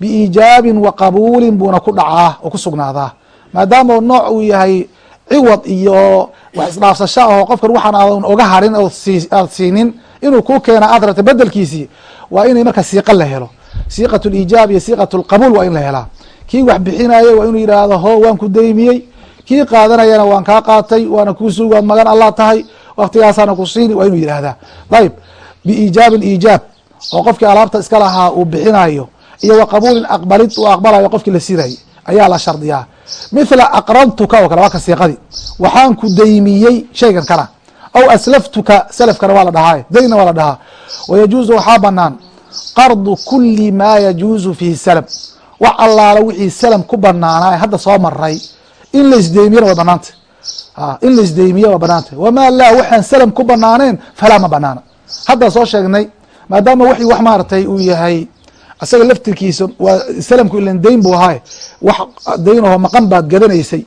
biiijaabin wa qabuulin buuna ku dhacaa oo ku sugnaadaa. Maadaama nooc uu yahay ciwad iyo wax isdhaafsasho ahoo qofkan waxaan aadan oga harin aad siinin inuu kuu keena aad rabta bedelkiisii waa inay marka siiqa la helo. Siiqat liijaab iyo siiqat lqabuul waa in la helaa. Kii wax bixinaya waa inuu yidhaahdo ho waan ku daymiyey. Kii qaadanayana waan kaa qaatay waana kuusug waad magan allah tahay waktigaasaana ku siini waa inuu yidhaahdaa. Ayib biiijaabin iijaab oo qofkii alaabta iska lahaa uu bixinayo iyo wa qabuulin aqbalid uu aqbalayo qofkii la sirayay ayaa la shardiyaa. Mithla aqradtuka oo kale waa ka waxaan ku daymiyey shaygan kana. Aw aslaftuka salafkana waa la dhahaa daynna waa la dhahaa. Wayajuuzu waxaa banaan qardu kuli maa yajuuzu fihi salam. Wax allaala wixii salam ku banaanaa hadda soo maray in la isdeymiyana way banaantay in la isdeymiya waa banaantay. Wamaa laa waxaan salam ku banaaneen falaa ma banaana. Hadda soo sheegnay maadaama wixii wax maaratay uu yahay isaga laftirkiisa waa salamku ilan deyn bu ahaay. Wax deynaho maqan baad gadanaysay.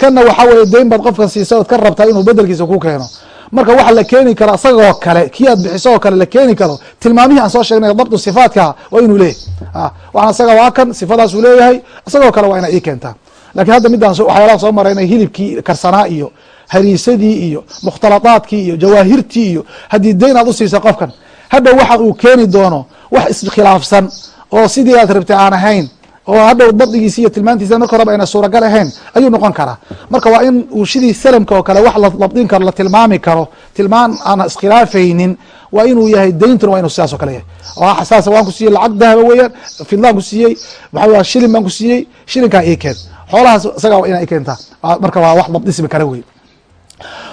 Kanna waxaa weye deyn baad qofkan siisay ood ka rabtaa inuu bedelkiisa ku keeno. Marka waxa la keeni karo isagoo kale kii aad bixiso oo kale la keeni karo tilmaamihii aan soo sheegnay dabdu sifaatkaa waa inuu leeyahy waxaan isaga waa kan sifadaasuu leeyahay. Isagoo kale waa ina ii keentaa laakiin hadda midaan waxyaalaha soo maraynay hilibkii karsanaa iyo hariisadii iyo mukhtaladaadkii iyo jawaahirtii iyo haddii deyn aad usiisa qofkan hadhow waxa uu keeni doono wax iskhilaafsan oo sidii aad rabtay aan ahayn oo hadhow dabdigiisi iyo tilmaantiisa marka horeba ayna suuragal ahayn ayuu noqon karaa. Marka waa in uu sidii salamka oo kale wax la dabdin karo la tilmaami karo tilmaan aan iskhilaafaynin waa inuu yahay deyntuna waa inu sidaas o kale yahay. Saas waan ku siiyey lacag dahaba weeyaan fidlaan ku siiyey maxaa shilin baan ku siiyey shilinkaa ii keen xoolahaas isaga waa ina i keentaa marka waa wax dabdismi kara wey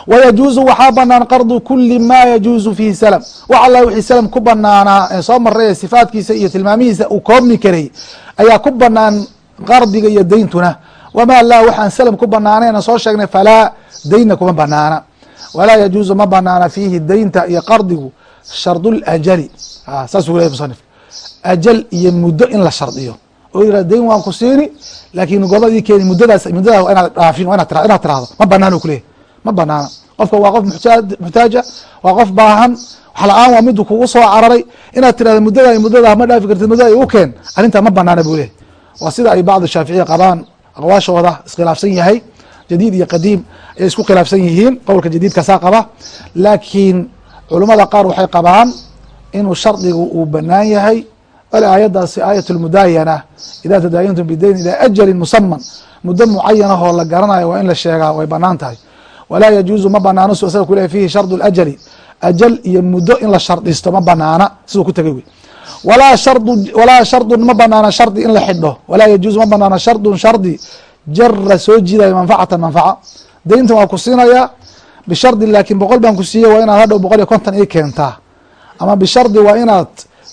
wayajuuzu waxaa banaan qardu kuli ma yajuuzu fihi salam. Wax alla wixii salam ku banaanaa ee soo maray ee sifaatkiisa iyo tilmaamihiisa uu koobmi karay ayaa ku banaan qardiga iyo deyntuna wamaa laa waxaan salam ku banaanayna soo sheegnay falaa deynna kuma banaana walaa yajuuzu ma banaana fiihi deynta iyo qardigu shardu ljali saasuu ley musanif ajal iyo muddo in la shardiyo oo yihah deyn waan ku siini laakin gobadii keeni muddadaas muddadaas waa inaad dhaafin inaad tirahdo ma banaan u kuleyahy ma banaana qofka waa qof muxtaaja waa qof baahan wax la'aan waa midu kugu soo cararay inaad tirahdo muddada muddada ma dhaafi kartid muddada u keen. Arrintaa ma banaana buu lehy waa sida ay bacd shaaficiya qabaan aqwaashooda iskhilaafsan yahay jadiid iyo qadiim ayay isku khilaafsan yihiin qowlka jadiidkaasaa qaba. Laakiin culamada qaar waxay qabaan inuu shardigu uu banaan yahay bale aayaddaasi aayat lmudaayana ida tadaayantum bidayn ilaa ajalin musaman muddo mucayanahoo la garanayo waa in la sheegaa way bannaan tahay. Walaa yajuuzu ma banaano su isaga kule fihi shardu ajali. Ajal iyo muddo in la shardisto ma banaana siduu ku tegay wey walaa shardu walaa shardun ma banaana shardi in la xidho. Walaa yajuuzu ma banaana shardun shardi. Jara soo jiidayo manfacatan manfaca. Deyntan waa ku siinayaa bishardi laakiin boqol baan ku siiyey waa inaad hadhow boqol iyo konton ii keentaa. Ama bishardi waa inaad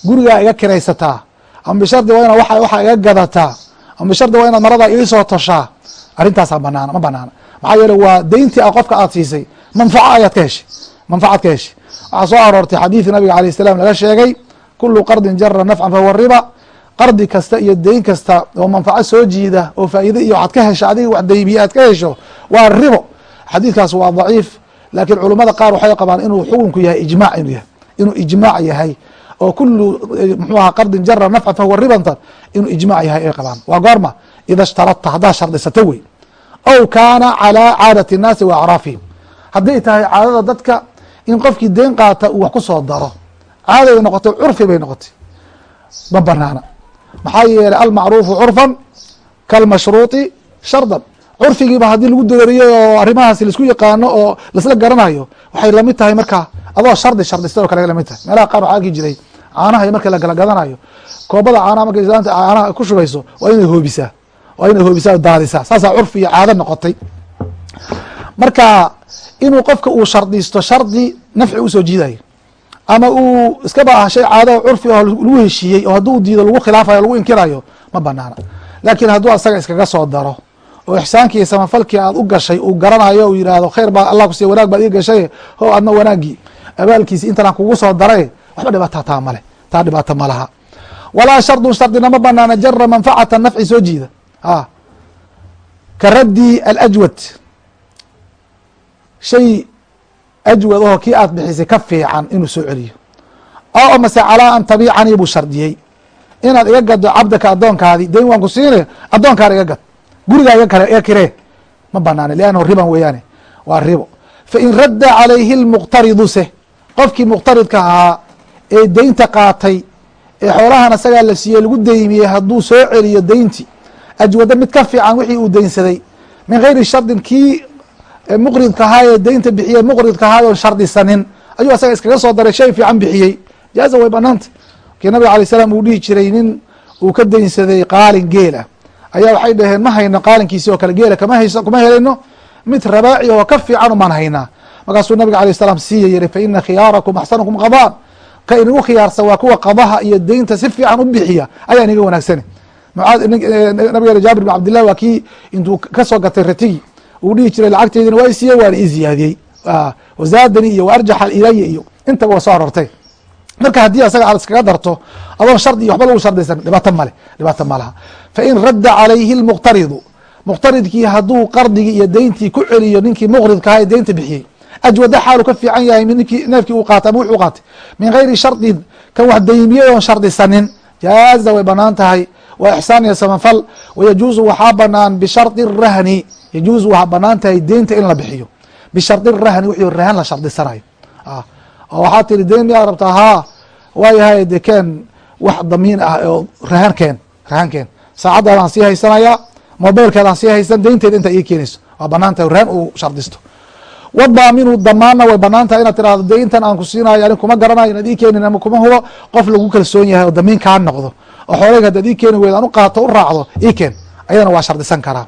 gurigaa iga kiraysataa ama bishardi waa inaad waxaa iga gadataa ama waa inaad maradaa iisoo toshaa arrintaasaa banaana ma banaana maxaa yeele waa deyntii a qofka aad siisay. Manfaco ayaad ka heshay. Manfacaad ka heshay. Waxaa soo aroortay xadiidi nabiga alayh salam laga sheegay kulu qardin jara nafcan fahuwa riba. Qardi kasta iyo deyn kasta oo manfaco soo jiida oo faa'iide iyo waxaad ka hesho adiga wax deybiye aad ka hesho waa ribo. Xadiidkaas waa daciif laakiin culummada qaar waxay qabaan inuu xukunku yahay ijmac inuu yahay. Inuu ijmaac yahay oo kulu mxuu aha qardin jara nafcan fahuwa ribantan inuu ijmac yahay ay qabaan waa goorma ida shtaradta haddaa shardhisato wey aw kaana calى caadati الnaasi wa acraafihim hadday tahay caadada dadka in qofkii deyn qaata uu wax ku soo daro caaday noqotay curfi bay noqotay ma banaana maxaa yeelay almacruufu curfan kalmashruuطi shardan curfigiiba haddii lagu dooriyey oo arrimahaas laisku yaqaano oo laisla garanayo waxay lamid tahay marka adoo shardi shardista o kale la mid tahay. Meelaha qaar waxaa arki jiray caanaha marka la kala koobada caanaha marka islaanta caanaha ku shubayso waa inay hoobisaa waa inay hoobisaa daadisaa saasaa curfi iyo caado noqotay. Marka inuu qofka uu shardisto shardi nafci u soo jiidayo ama uu iskaba shay caado curfi oo lagu heshiiyey oo hadduu diido lagu khilaafayo lagu inkirayo ma banaana. Laakiin hadduu asaga iskaga soo daro oo ixsaankii samafalkii aad u gashay uu garanayo u yihahdo khayr baa allah kusiya wanaag baad ii gashay ho adna wanaaggii abaalkiisi intanaan kugu soo daray waxba dhibaataa taa male taa dhibaato ma laha. Walaa shardun shardina banaana jara manfacata nafci soo jiida. A ka raddi alajwad. Shay ajwad oo kii aad bixisay ka fiican inuu soo celiyo. Aw amase calaa an tabiicanii buu shardiyey. Inaad iga gaddo cabdaka addoonkaadii. Dayn waan ku siine addoonkaana iga gad. Gurigaaga kale ee kiree. Ma banaana liannahu riban weeyaane. Waa ribo. Fain radda calayhi lmuqtaridu se qofkii muqtaridka ahaa ee deynta qaatay ee xoolahan asagaa la siiyey lagu deymiyey hadduu soo celiyo deynti ajwado mid ka fiican wixii uu deynsaday min gayri shardin kii muqridka ahaa ee deynta bixiyey muqridka ahaa oon shardisanin ayuu asaga iskaga soo daray shay fiican bixiyey. Jaaza way banaanta kii nabiga alay slam uu dhihi jiray nin uu ka deynsaday qaalin geela. Ayaa waxay dhaheen ma hayno qaalinkiisi oo kale geela kama hayso kuma helayno. Mid rabaaci oo ka fiican umaan haynaa markaasuu nabiga alayh salaam siiya yihi fa ina khiyaarakum axsanukum qadaan. Ka inagu khiyaarsan waa kuwa qadaha iyo deynta si fiican u bixiya ayaa inaga wanaagsane. Nabigeena jaabir bin cabdillah waa kii intuu ka soo gatay ratigi uu dhihi jiray lacagteydina waa isiiyey waana ii ziyaadiyey. Wazaadani iyo waarjaxa ilaya iyo intaba waa soo arortay. Marka haddii asaga aad iskaga darto adoon shardi iyo waxba lagu shardaysan dhibaato male dhibaato malaha fain radda calayhi lmuqtaridu muqtaridkii hadduu qardigii iyo deyntii ku celiyo ninkii muqridka ahaa ee deynta bixiyey ajwada xaalu ka fiican yahay ninkii neefkii uu qaatay ama wuxuu qaatay min gayri shardin kan wax deymiyey oon shardisanin jaaza way bannaan tahay waa ixsaan iyo samanfal wayajuuzu waxaa banaan bishardi rahni yajuuzu waxaa bannaan tahay deynta in la bixiyo bishardi rahni wixii rahan la shardisanayo oo waxaa tiri deyn miyaad rabtaa haa waayahay de keen wax damiin ah oo rahan keen rahan keen saacaddaadaan sii haysanayaa mobilkeedaan sii haysan deynteeda intaa ii keenayso waa bannaan tahay rahan uu shardisto wadaaminu damaanna way banaan inaad tirahdo de intan aan ku siinayo anin kuma garanayo inaad ii keenin ama kuma hubo qof lagu kalsoon yahay oo damiin kaa noqdo oo xooleyga hadaad ii keeni weyd aan u qaato u raacdo ii keen. Ayadana waa shardisan karaa.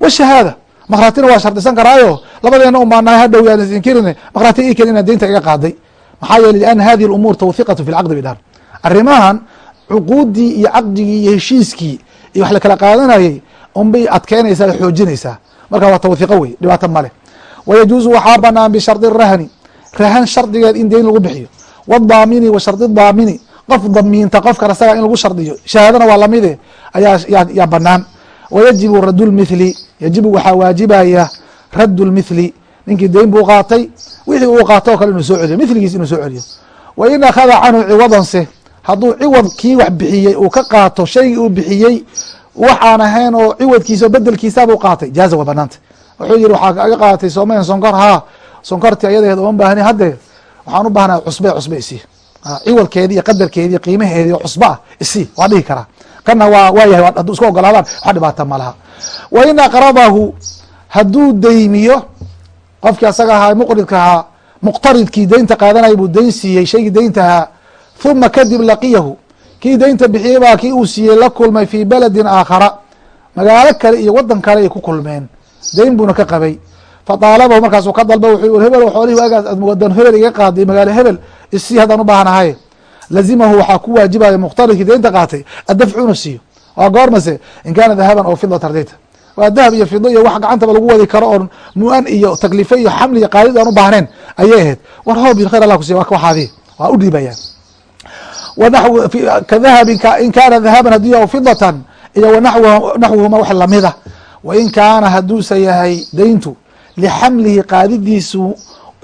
Washahaada makraatina waa shardisan karaayo. Labadeena un baanahay hadhow yaan isinkirin makraati ii keen inaad deynta iga qaaday. Maxaa yeeley liana hadihi lumuur tawhiqatu fi lcaqdi bidhar arrimahan cuquuddii iyo caqdigii iyo heshiiskii iyo wax la kala qaadanayay unbay adkeynaysaa xoojinaysaa. Marka waa tawhiqo wey dhibaato male wayajuuzu waxaa banaan bishardi rahni rahan shardigeed in deyn lagu bixiyo wadaamini wa shardi daamini qof damiinta qofkan asaga in lagu shardiyo shahaadana waa lamide yaa banaan wayajibu rad lmithli yajibu waxaa waajibaya radd lmithli ninkii deyn buu qaatay wixii uu qaato o kale inuu soo celiyo mithligiis inuu soo celiyo wa in akhada canhu ciwadanse hadduu ciwad kii wax bixiyey uu ka qaato shaygii uu bixiyey waxaan ahayn oo ciwadkiisa oo bedelkiisabuu qaatay jaaza waa banaanta wuxuu yihi waxaa iga qaadatay soomeen sonkor haa. Sonkortii ayadeed uma baahni hadde waxaan u baahnaa cusbe cusbe isii ciwalkeedi iyo qadarkeedi qiimaheedi cusba ah isii waa dhihi karaa. Kana waa waa yahay hadduu isku ogolaadaan wax dhibaata malaha wa in aqradahu hadduu deymiyo qofkii asaga ahaa muqridka ahaa muqtaridkii deynta qaadanaya buu deyn siiyey shaygii deyntahaa huma kadib laqiyahu. Kii deynta bixiyey baa kii uu siiyey la kulmay fii beledin aakhara. Magaalo kale iyo wadan kale ay ku kulmeen deyn buuna ka qabay. Fadaalabahu markaasuu ka dalba wuxuu hebel xoolihii waagaas aad wadan hebel iga qaaday magaalo hebel isii haddaan u baahanahay lazimahu waxaa ku waajibaya muqtaridkii deynta qaatay addafcu siiyo. Waa goormase in kaana dahaban oo fida tardayta waa dahab iyo fido iyo wax gacantaba lagu wadi karo oon mu'an iyo taklife iyo xamli iyo qaadid aan u baahnayn ayay ahayd. War hoob khayr allah kusiya waa waxaadi waa u dhiibayaan. Wanaw kadahabin in kaana dahaban haduu yahay fidatan iyo wanaxwuhuma wax lamida wain kaana hadduusa yahay deyntu lixamlihi qaadidiisu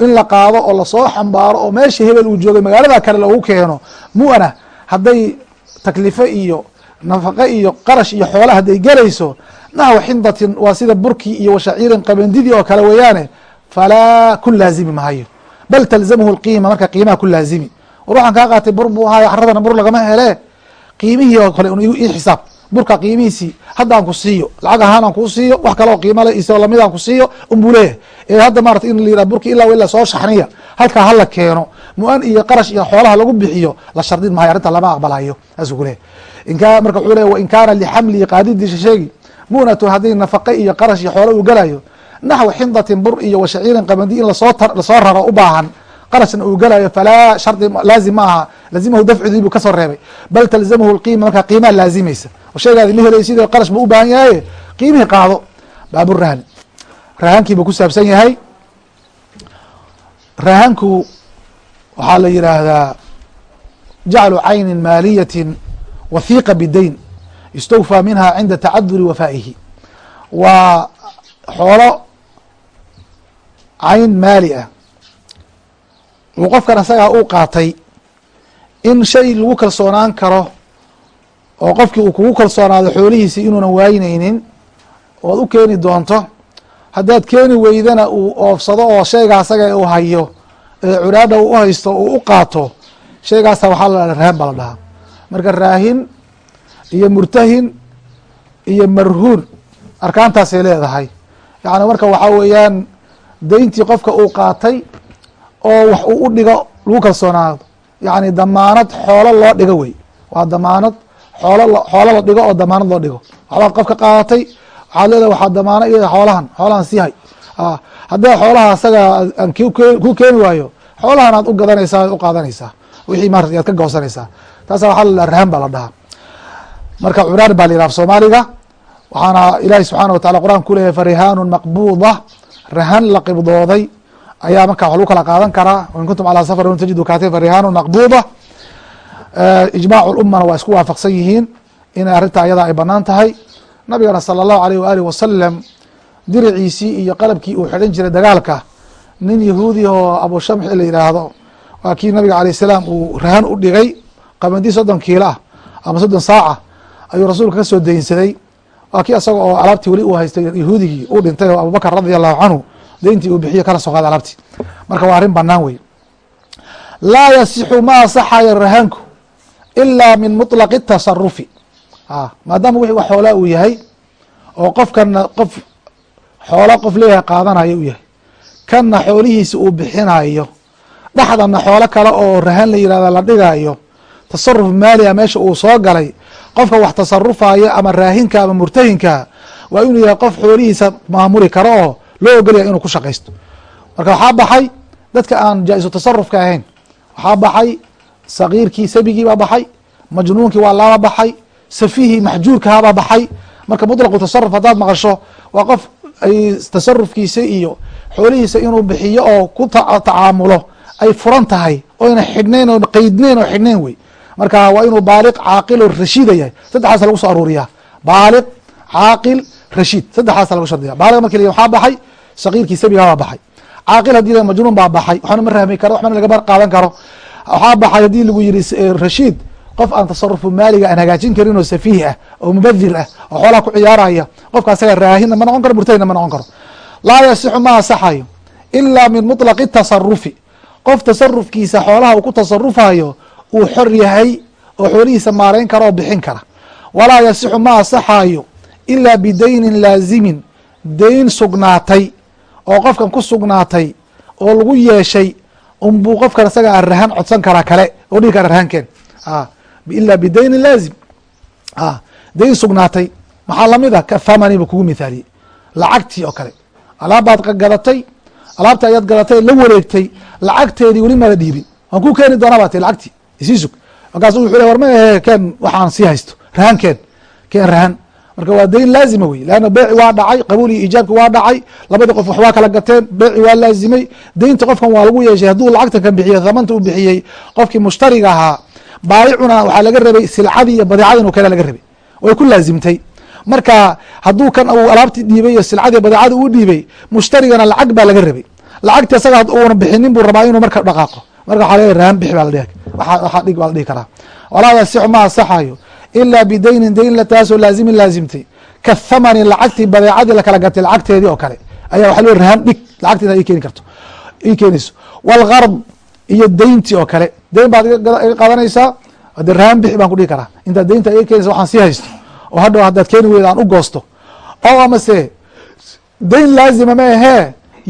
in la qaado oo la soo xambaaro oo meesha hebel uu joogay magaalada kale loogu keeno mu'ana hadday taklife iyo nafaqe iyo qarash iyo xoola hadday gelayso naxwa xindatin waa sida burki iyo washaciirin qabandidii oo kale weeyaane falaa ku laazimi mahayo bal talzamhu lqiima marka qiimaha ku laazimi war waxaan kaa qaatay bur buu ahaayo caradana bur lagama hele qiimihii oo kale ii xisaab burka qiimihiisii haddaan ku siiyo lacag ahaan aan kuu siiyo wax kale oo qiima le isoo la mid aan ku siiyo unbuu leeyahay ee hadda maarata in la yihah burki ilaa ilaa soo shaxniya halkaa hala keeno. Mu'an iyo qarash iyo xoolaha lagu bixiyo la shardin maayo arrinta lama aqbalayo saasuu ku leeyahy inka marka wuxuu leeya wain kaana lixamlihi qaadidiisa sheegi munatu haddii nafaqe iyo qarash iyo xoolo uu galayo naxwi xindatin bur iyo washaciirin qabandi in la soo la soo raro u baahan. Qarashna uu galayo falaa shardi laazim ma aha lazimahu dafcudii buu ka soo reebay. Bal talzamhu lqiima markaa qiimaa laazimaysa shaygaadi ma helay sidoo qarash buu u baahan yahay qiimihii qaado baaburahni rahankii buu ku saabsan yahay. Rahanku waxaa la yihaahdaa jaclu cayni maaliyati wahiiqa bidayn istawfى minha cinda tacaduri wafaa'ihi. Waa xoolo cayn maali ah. Uu qofkan asagaa u qaatay in shay lagu kalsoonaan karo oo qofkii uu kugu kalsoonaado xoolihiisi inuunan waaynaynin oad u keeni doonto haddaad keeni weydana uu oofsado oo shayga asaga uu hayo ee curaadha uu uhaysto uu u qaato shaygaasa waxaa la dhaha rahan baa la dhahaa. Marka raahin iyo murtahin iyo marhuun arkaantaasay leedahay. Yacni marka waxaa weeyaan deyntii qofka uu qaatay oo wax uu u dhigo lagu kalsoonaado. Yacni damaanad xoolo loo dhigo wey. Waa damaanad xoolo la dhigo oo damaanad loo dhigo. Waxbaad qof qaadatay waxaad leedahay waxaa damaano iyo xoolahan xoolahan sii hay. Haddii xoolaha asaga aan ku keeni waayo xoolahan aad u gadanaysaa ad u qaadanaysaa wixii marat yaad ka goosanaysaa taasa waxaa la rahan baa la dhahaa. Marka cunaan baa la yidhaha soomaaliga waxaana ilaahi subxaana wa tacala qur'anka ku leeyahy farihaanun maqbuuda rahan la qibdooday ayaa marka wax lagu kala qaadan karaa. In kuntum calaa safarin tajidu kaatiba farihaanun maqbuuda Eh, ijmaac ummana waa isku waafaqsan yihiin inay arrinta ayadaa ay bannaan tahay. Nabigana sala allahu aleyh waaalih wasalam diriciisii iyo qalabkii uu xidhan jiray dagaalka nin yahuudi oo abu shamxi la yidhaahdo waa kii nabiga alayh salaam uu rahan u dhigay qabantii soddon kiilo ah ama soddon saaca ah, ayuu rasuulka ka soo daynsaday. Waa kii asaga oo alaabtii weli uu haystay yahuudigii uu dhintay oo abubakr radia allahu canhu dayntii uu bixiye kala soo qaada alaabtii. Marka waa arrin banaan wey laa yasixu maa saxaya rahanku ilaa min muطlaqi tasarufi maadaama wixii wax xoolaa uu yahay oo qofkana qof xoolo qof leeyahay qaadanayo uu yahay kanna xoolihiisa uu bixinayo dhexdana xoolo kale oo rahan la yihahda la dhigayo tasaruf maaliya meesha uu soo galay qofka wax tasarufayo ama raahinka ama murtahinka waa inuu yahay qof xoolihiisa maamuli karo oo loo ogolyahay inuu ku shaqaysto. Marka waxaa baxay dadka aan jaa-isu tasarufka ahayn waxaa baxay sagiirkii sabigii baa baxay majnuunkii waa laba baxay safihii maxjuurkahabaa baxay. Marka muطlaqu tasaruf haddaad maqasho waa qof ay tasarufkiisa iyo xoolihiisa inuu bixiyo oo ku tacaamulo ay furan tahay oyna xidhnayn oo qeydnayn oo xidhnayn wey. Marka waa inuu baaliq caaqil oo rashiida yahay. Saddexaasa lagu soo aruuriyaa. Baaliq caaqil rashiid. Saddexaasa lagu shardiya baaliq marki la baxay sagiirkii sabigahabaa baxay. Caaqil haddii la majnuun baa baxay. Waxna ma rahmi karo waxbana lagama qaadan karo waxaa baxay haddii lagu yihi rashiid qof aan tasarufu maaliga aan hagaajin karin oo safiih ah oo mubadir ah oo xoolaha ku ciyaaraya qofka asaga raahina ma noqon karo murtahina ma noqon karo. Laa yasixu ma asaxayo ilaa min muطlaqi tasarufi qof tasarufkiisa xoolaha uu ku tasarufayo uu xor yahay oo xoolihiisa maarayn kara oo bixin kara. Walaa yasixu ma asaxayo ilaa bidaynin laazimin dayn sugnaatay oo qofkan ku sugnaatay oo lagu yeeshay unbuu qofkan isaga rahan codsan karaa kale oo dhigi kara rahankeen ila bidayni laazim. Dayn sugnaatay. Maxaa la mid a kathamani ba kugu mithaaliyey lacagtii oo kale. Alaabbaad gadatay alaabta ayaad gadatay la wareegtay. Lacagteedii weli mala dhiibin. Waan ku keeni doonaa baa ti lacagtii. Isii sug. Markaasu wuxuu le war ma ahe keen waxaan sii haysto. Rahan keen keen rahan marka waa dayn laazima wey leanna beeci waa dhacay qabuul iyo ijaabki waa dhacay labadii qof wax waa kala gateen beeci waa laazimay deynta qofkan waa lagu yeeshay hadduu lacagtan kan bixiyey thamanta u bixiyey qofkii mushtariga ahaa baayicuna waxaa laga rabay silcadii iyo badeecadii inu kale laga rabay way ku laazimtay. Marka hadduu kan uu alaabtii dhiibay iyo silcadii badeecada uu dhiibay mushtarigana lacag baa laga rabay. Lacagti asaga uuna bixinin buu rabaa inuu marka dhaqaaqo. Marka leeyahy rahan bixi dhihi waxaa dhig baa la dhihi karaa. Walaa yasixu ma asaxayo ilaa bidaynin dayn taasoo laazimin laazimtay kathamani lacagtii badeecadii lakala gatay lacagteedii oo kale ayaa waxa le rahan dhig lacagteeda i keeni karto ii keenayso walgard iyo deyntii oo kale deyn baad iga qaadanaysaa de rahan bixi baan ku dhihi karaa intaad deynta iga keenaysa waxaan sii haysto oo hadhow haddaad keeni weyda aan u goosto oo amase dayn laazima ma ahee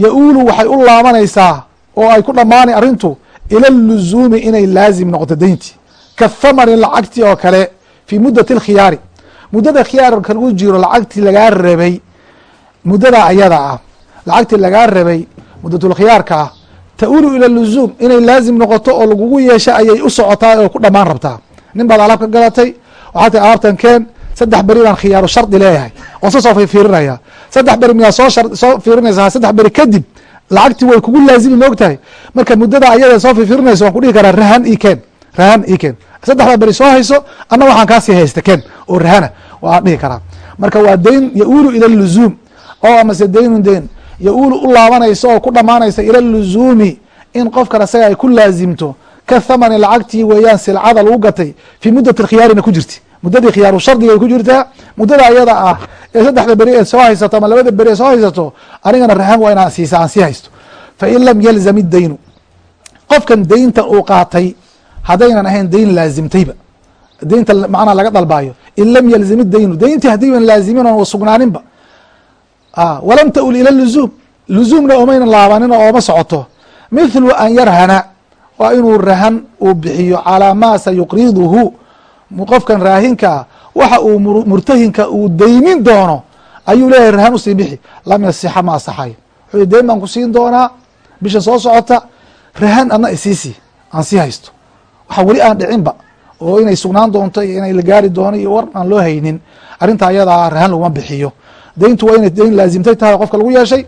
ya-uulu waxay u laabanaysaa oo ay ku dhammaanay arrintu ila luzuumi inay laazim noqoto deyntii kathamani lacagtii oo kale fi muddati اlkhiyaari muddada khiyaarka lagu jiro lacagtii lagaa rabay muddada ayada ah lacagtii lagaa rabay muddatulkhiyaarka ah ta-ulu ila luzuum inay laazim noqoto oo lagugu yeesha ayay u socotaa oo ku dhamaan rabtaa nin baad alaab ka gadatay waxaa tii alaabtan keen saddex beri baan khiyaaru shardi leeyahay oo sa soo fiirinaya saddex beri miyaa soo soo fiirinaysa saddex beri kadib lacagtii way kugu laazimi moogtahay marka muddada ayada soo fiirinaysa waan ku dhihi karaa rahan i keen rahan i keen saddexdaa beri soo hayso anna waxaan kaasii haysta ken oo rahana waa dhihi karaa. Marka waa dayn ya-uulu ila luzuum oo amase daynun dayn ya-uulu u laabanaysa oo ku dhamaanaysa ila luzuumi in qofkan isaga ay ku laazimto ka thamani lacagtii weeyaan silcada lagu gatay fii muddati khiyaarina ku jirti. Muddadii khiyaaru shardiga ay ku jirtaa muddada ayada ah ee saddexda beri ee soo haysato ama labada beri ee soo haysato anigana rahan waa inaan siisa aan sii haysto. Fain lam yalzam idaynu qofkan deynta uu qaatay haddaynan ahayn deyn laazimtayba. Deynta macnaa laga dalbaayo. In lam yalzam idaynu deyntii haddayban laazimin oon sugnaaninba. Walam taul ila luzuum luzuumna omayna laabanin oo ooma socoto. Mithlu an yarhana. Waa inuu rahan uu bixiyo calaa maa sayuqriduhu. Qofkan raahinkaa waxa uu murtahinka uu deymin doono ayuu leeyahay rahan u sii bixi. Lam yasixa ma asaxayo wuxuu deyn baan ku siin doonaa. Bisha soo socota. Rahan adna isiisii aan sii haysto waxa weli aan dhicinba oo inay sugnaan doonto iyo inay la gaari doono iyo war aan loo haynin arrinta ayadaa rahan laguma bixiyo. Deyntu waa inay deyn laazimtay tahay qofka lagu yeeshay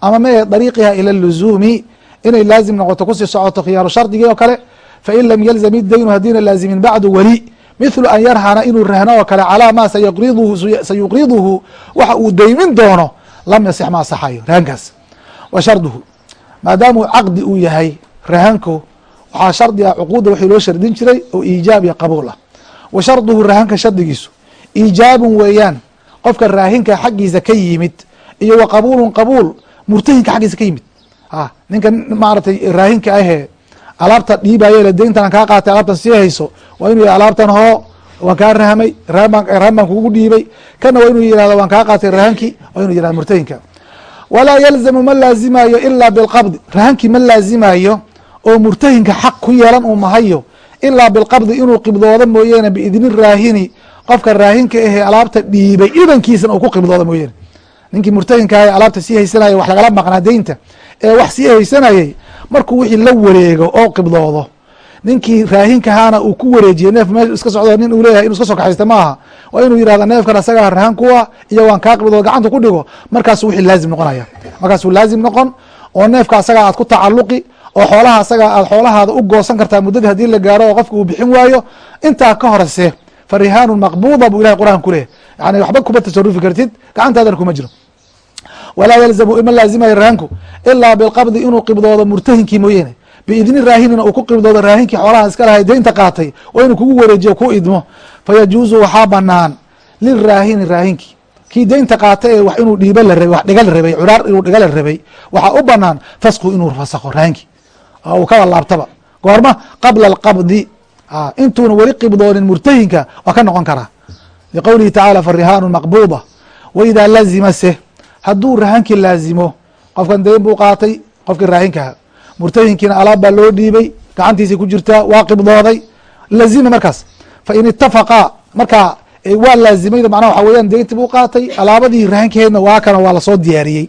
ama mae dariiqiha ila luzuumi inay laazim noqoto ku sii socoto khiyaaru shardigii oo kale fain lam yalzam idaynu haddiina laazimin bacdu weli mithlu an yarhana inuu rahno oo kale calaa ma sayuqriduhu waxa uu deymin doono lam yasix ma asaxayo rahankaas. Wa sharduhu maadaamuu caqdi uu yahay rahanku waxaa shardi ah cuquudda wixii loo shardin jiray oo iijaab iyo qabuul ah. Wa sharduhu rahanka shardigiisu iijaabun weeyaan qofka raahinka xaggiisa ka yimid iyo wa qabuulun qabuul murtahinka xaggiisa ka yimid. A ninkan maaratay raahinka ahee alaabta dhiibayo deyntan kaa qaatay alaabtan sii hayso waa inuu yih alaabtan hoo waan kaa rahmay rahan baan kugu dhiibay. Kana waa inuu yihahdo waan kaa qaatay rahankii waa inu yihahdo murtahinka. Walaa yalzamu ma laazimayo ilaa bilqabdi rahankii ma laazimayo oo murtahinka xaq ku yeelan uu mahayo ilaa bilqabdi inuu qibdoodo mooyeene biidni raahini qofka raahinka ahee alaabta dhiibay idankiisana uu ku qibdoodo mooyeene ninkii murtahinka ah alaabta sii haysanaya wax lagala maqnaa deynta ee wax sii haysanayay markuu wixii la wareego oo qibdoodo ninkii raahinkahaana uu ku wareejiye neef meesha iska socdo nin uu leeyahay inu iska soo kaxaysta maaha waa inuu yihahda neefkan asagaa rahan kuwa iyo waan kaa qibdoodo gacanta ku dhigo markaasuu wixii laazim noqonaya. Markaasuu laazim noqon oo neefka asagaa aad ku tacaluqi oo xoolaha asagaa aad xoolahaada u goosan kartaa muddadii haddii la gaaro oo qofka uu bixin waayo intaa ka horese fa rihaanun maqbuuda buu ilahay qur'aan ku leeyahy yani waxba kuma tasarufi kartid gacantaadana kuma jiro. Walaa yalzamu ima laazimayo rahanku ilaa bilqabdi inuu qibdoodo murtahinkii mooyeene. Biidni raahinina uu ku qibdoodo raahinkii xoolaha iska lahay deynta qaatay waa inuu kugu wareejiyo ku idmo. Fayajuuzu waxaa banaan liraahini raahinkii kii deynta qaata ee wax inuu dhiiba la rabay wax dhiga la rabay curaar inuu dhiga la rabay waxaa u banaan fasku inuu fasakho raahinkii uu kaba laabtaba. Goorma qabla alqabdi. Intuuna weli qibdoonin murtahinka waa ka noqon karaa. Liqowlihi tacaala farihaanu maqbuuda. Waidaa lazima se hadduu rahankii laazimo qofkan deyn buu qaatay qofkii raahinkaha murtahinkiina alaab baa loo dhiibay gacantiisay ku jirtaa waa qibdooday lazima markaas. Fa in itafaqaa markaa waa laazimayda macnaha waxa weeyaan deyntii buu qaatay alaabadii rahankeedna waa kana waa la soo diyaariyey.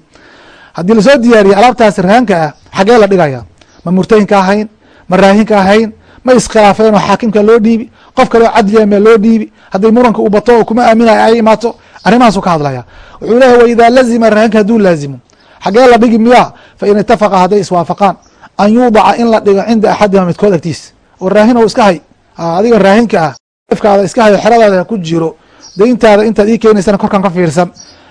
Haddii la soo diyaariyey alaabtaasi rahanka ah xagee la dhigaya ma murtahinka ahayn ma raahinka ahayn ma iskhilaafeen oo xaakimka loo dhiibi qof kaleo cadliya mee loo dhiibi hadday muranka uu bato oo kuma aaminaya ay imaato arrimahaasu ka hadlaya wuxuu leeyahy wa idaa lazima rahanka hadduu laazimo xagee la dhigi miyaa fa in itafaqa hadday iswaafaqaan an yuudaca in la dhigo cinda axadihima midkood agtiis. Oo raahin o iska hay? Adiga raahinka ah efkaada iska hayo xeradaada ku jiro deyntaada intaad ii keenaysana korkan ka fiirsan.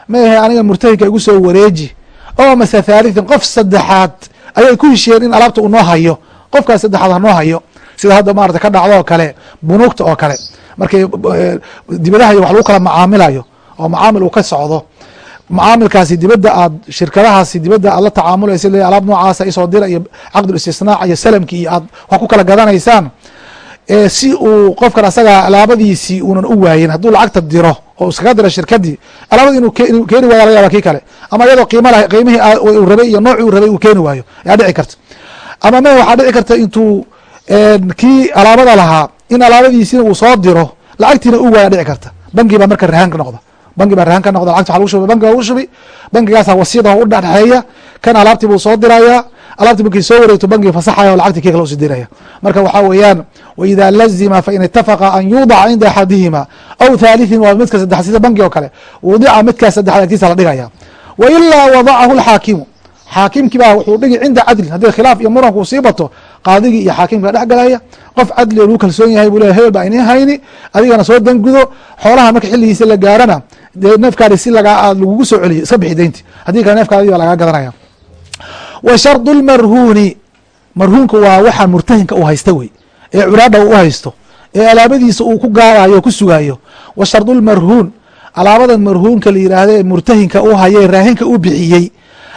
Ma ahe aniga murtahinka igu soo wareeji? Oo mase thaalithin qof saddexaad ayay ku heshiyeen in alaabta uu noo hayo qofkaas saddexaad ha noo hayo sida hadda maarata ka dhacdo oo kale bunuugta oo kale. Markay dibadaha iyo wax lagu kala macaamilayo oo macaamil uu ka socdo macaamilkaasi dibadda aad shirkadahaasi dibadda aad la tacaamulaysa le alaab noocaasa isoo dira iyo caqdul istisnaac iyo salamki iyo aad wax ku kala gadanaysaan si uu qofkan asaga alaabadiisii uunan u waayin hadduu lacagta diro oo iskaga diro shirkadii alaabadii inuu keeni waaya laga yaba kii kale. Ama iyadoo qiima lah qiimihii uu rabay iyo noocii uu rabay uu keeni waayo ayaa dhici karta. Ama me waxaa dhici karta intuu kii alaabada lahaa in alaabadiisina uu soo diro lacagtiina u waaya dhici karta. Bangi baa marka rahaan ka noqda bangi baa rahaan ka noqda lacagta waa lagu shubi bangiga lagu shubi. Bangigaasa wasiyada u dhexdhexeeya kan alaabtii buu soo diraya. Alaabtii markay soo wareegto bangiga fasaxaya o lacagti kii kale usi diraya. Marka waxaa weeyaan waida lazima fain itafaqa an yuudaca cinda axadihima aw thaalithin waa midka saddex sida bangi oo kale. Wudica midkaas saddexaad agtiisa la dhigaya wa ilaa wadacahu alxaakimu. Xaakimkii baa wuxuu dhigi cinda cadlin. Haddii khilaaf iyo muranku uu sii bato qaadigii iyo xaakimka dhex galaya qof cadli oo lagu kalsoon yahay buu leya hebel baa ini hayni adigana soo dangudo. Xoolaha marka xilligiisa la gaarana dee neefkaadi si lagugu soo celiyo iska bixi deynti haddii kale neefkaadi baa lagaa gadanaya wa shardu lmarhuuni marhuunka waa waxaa murtahinka uu haysta wey. Ee curaadha uu haysto ee alaabadiisa uu ku gaadayo ku sugaayo. Wa shardu lmarhuun alaabadan marhuunka la yidhaahda murtahinka u haye raahinka u bixiyey.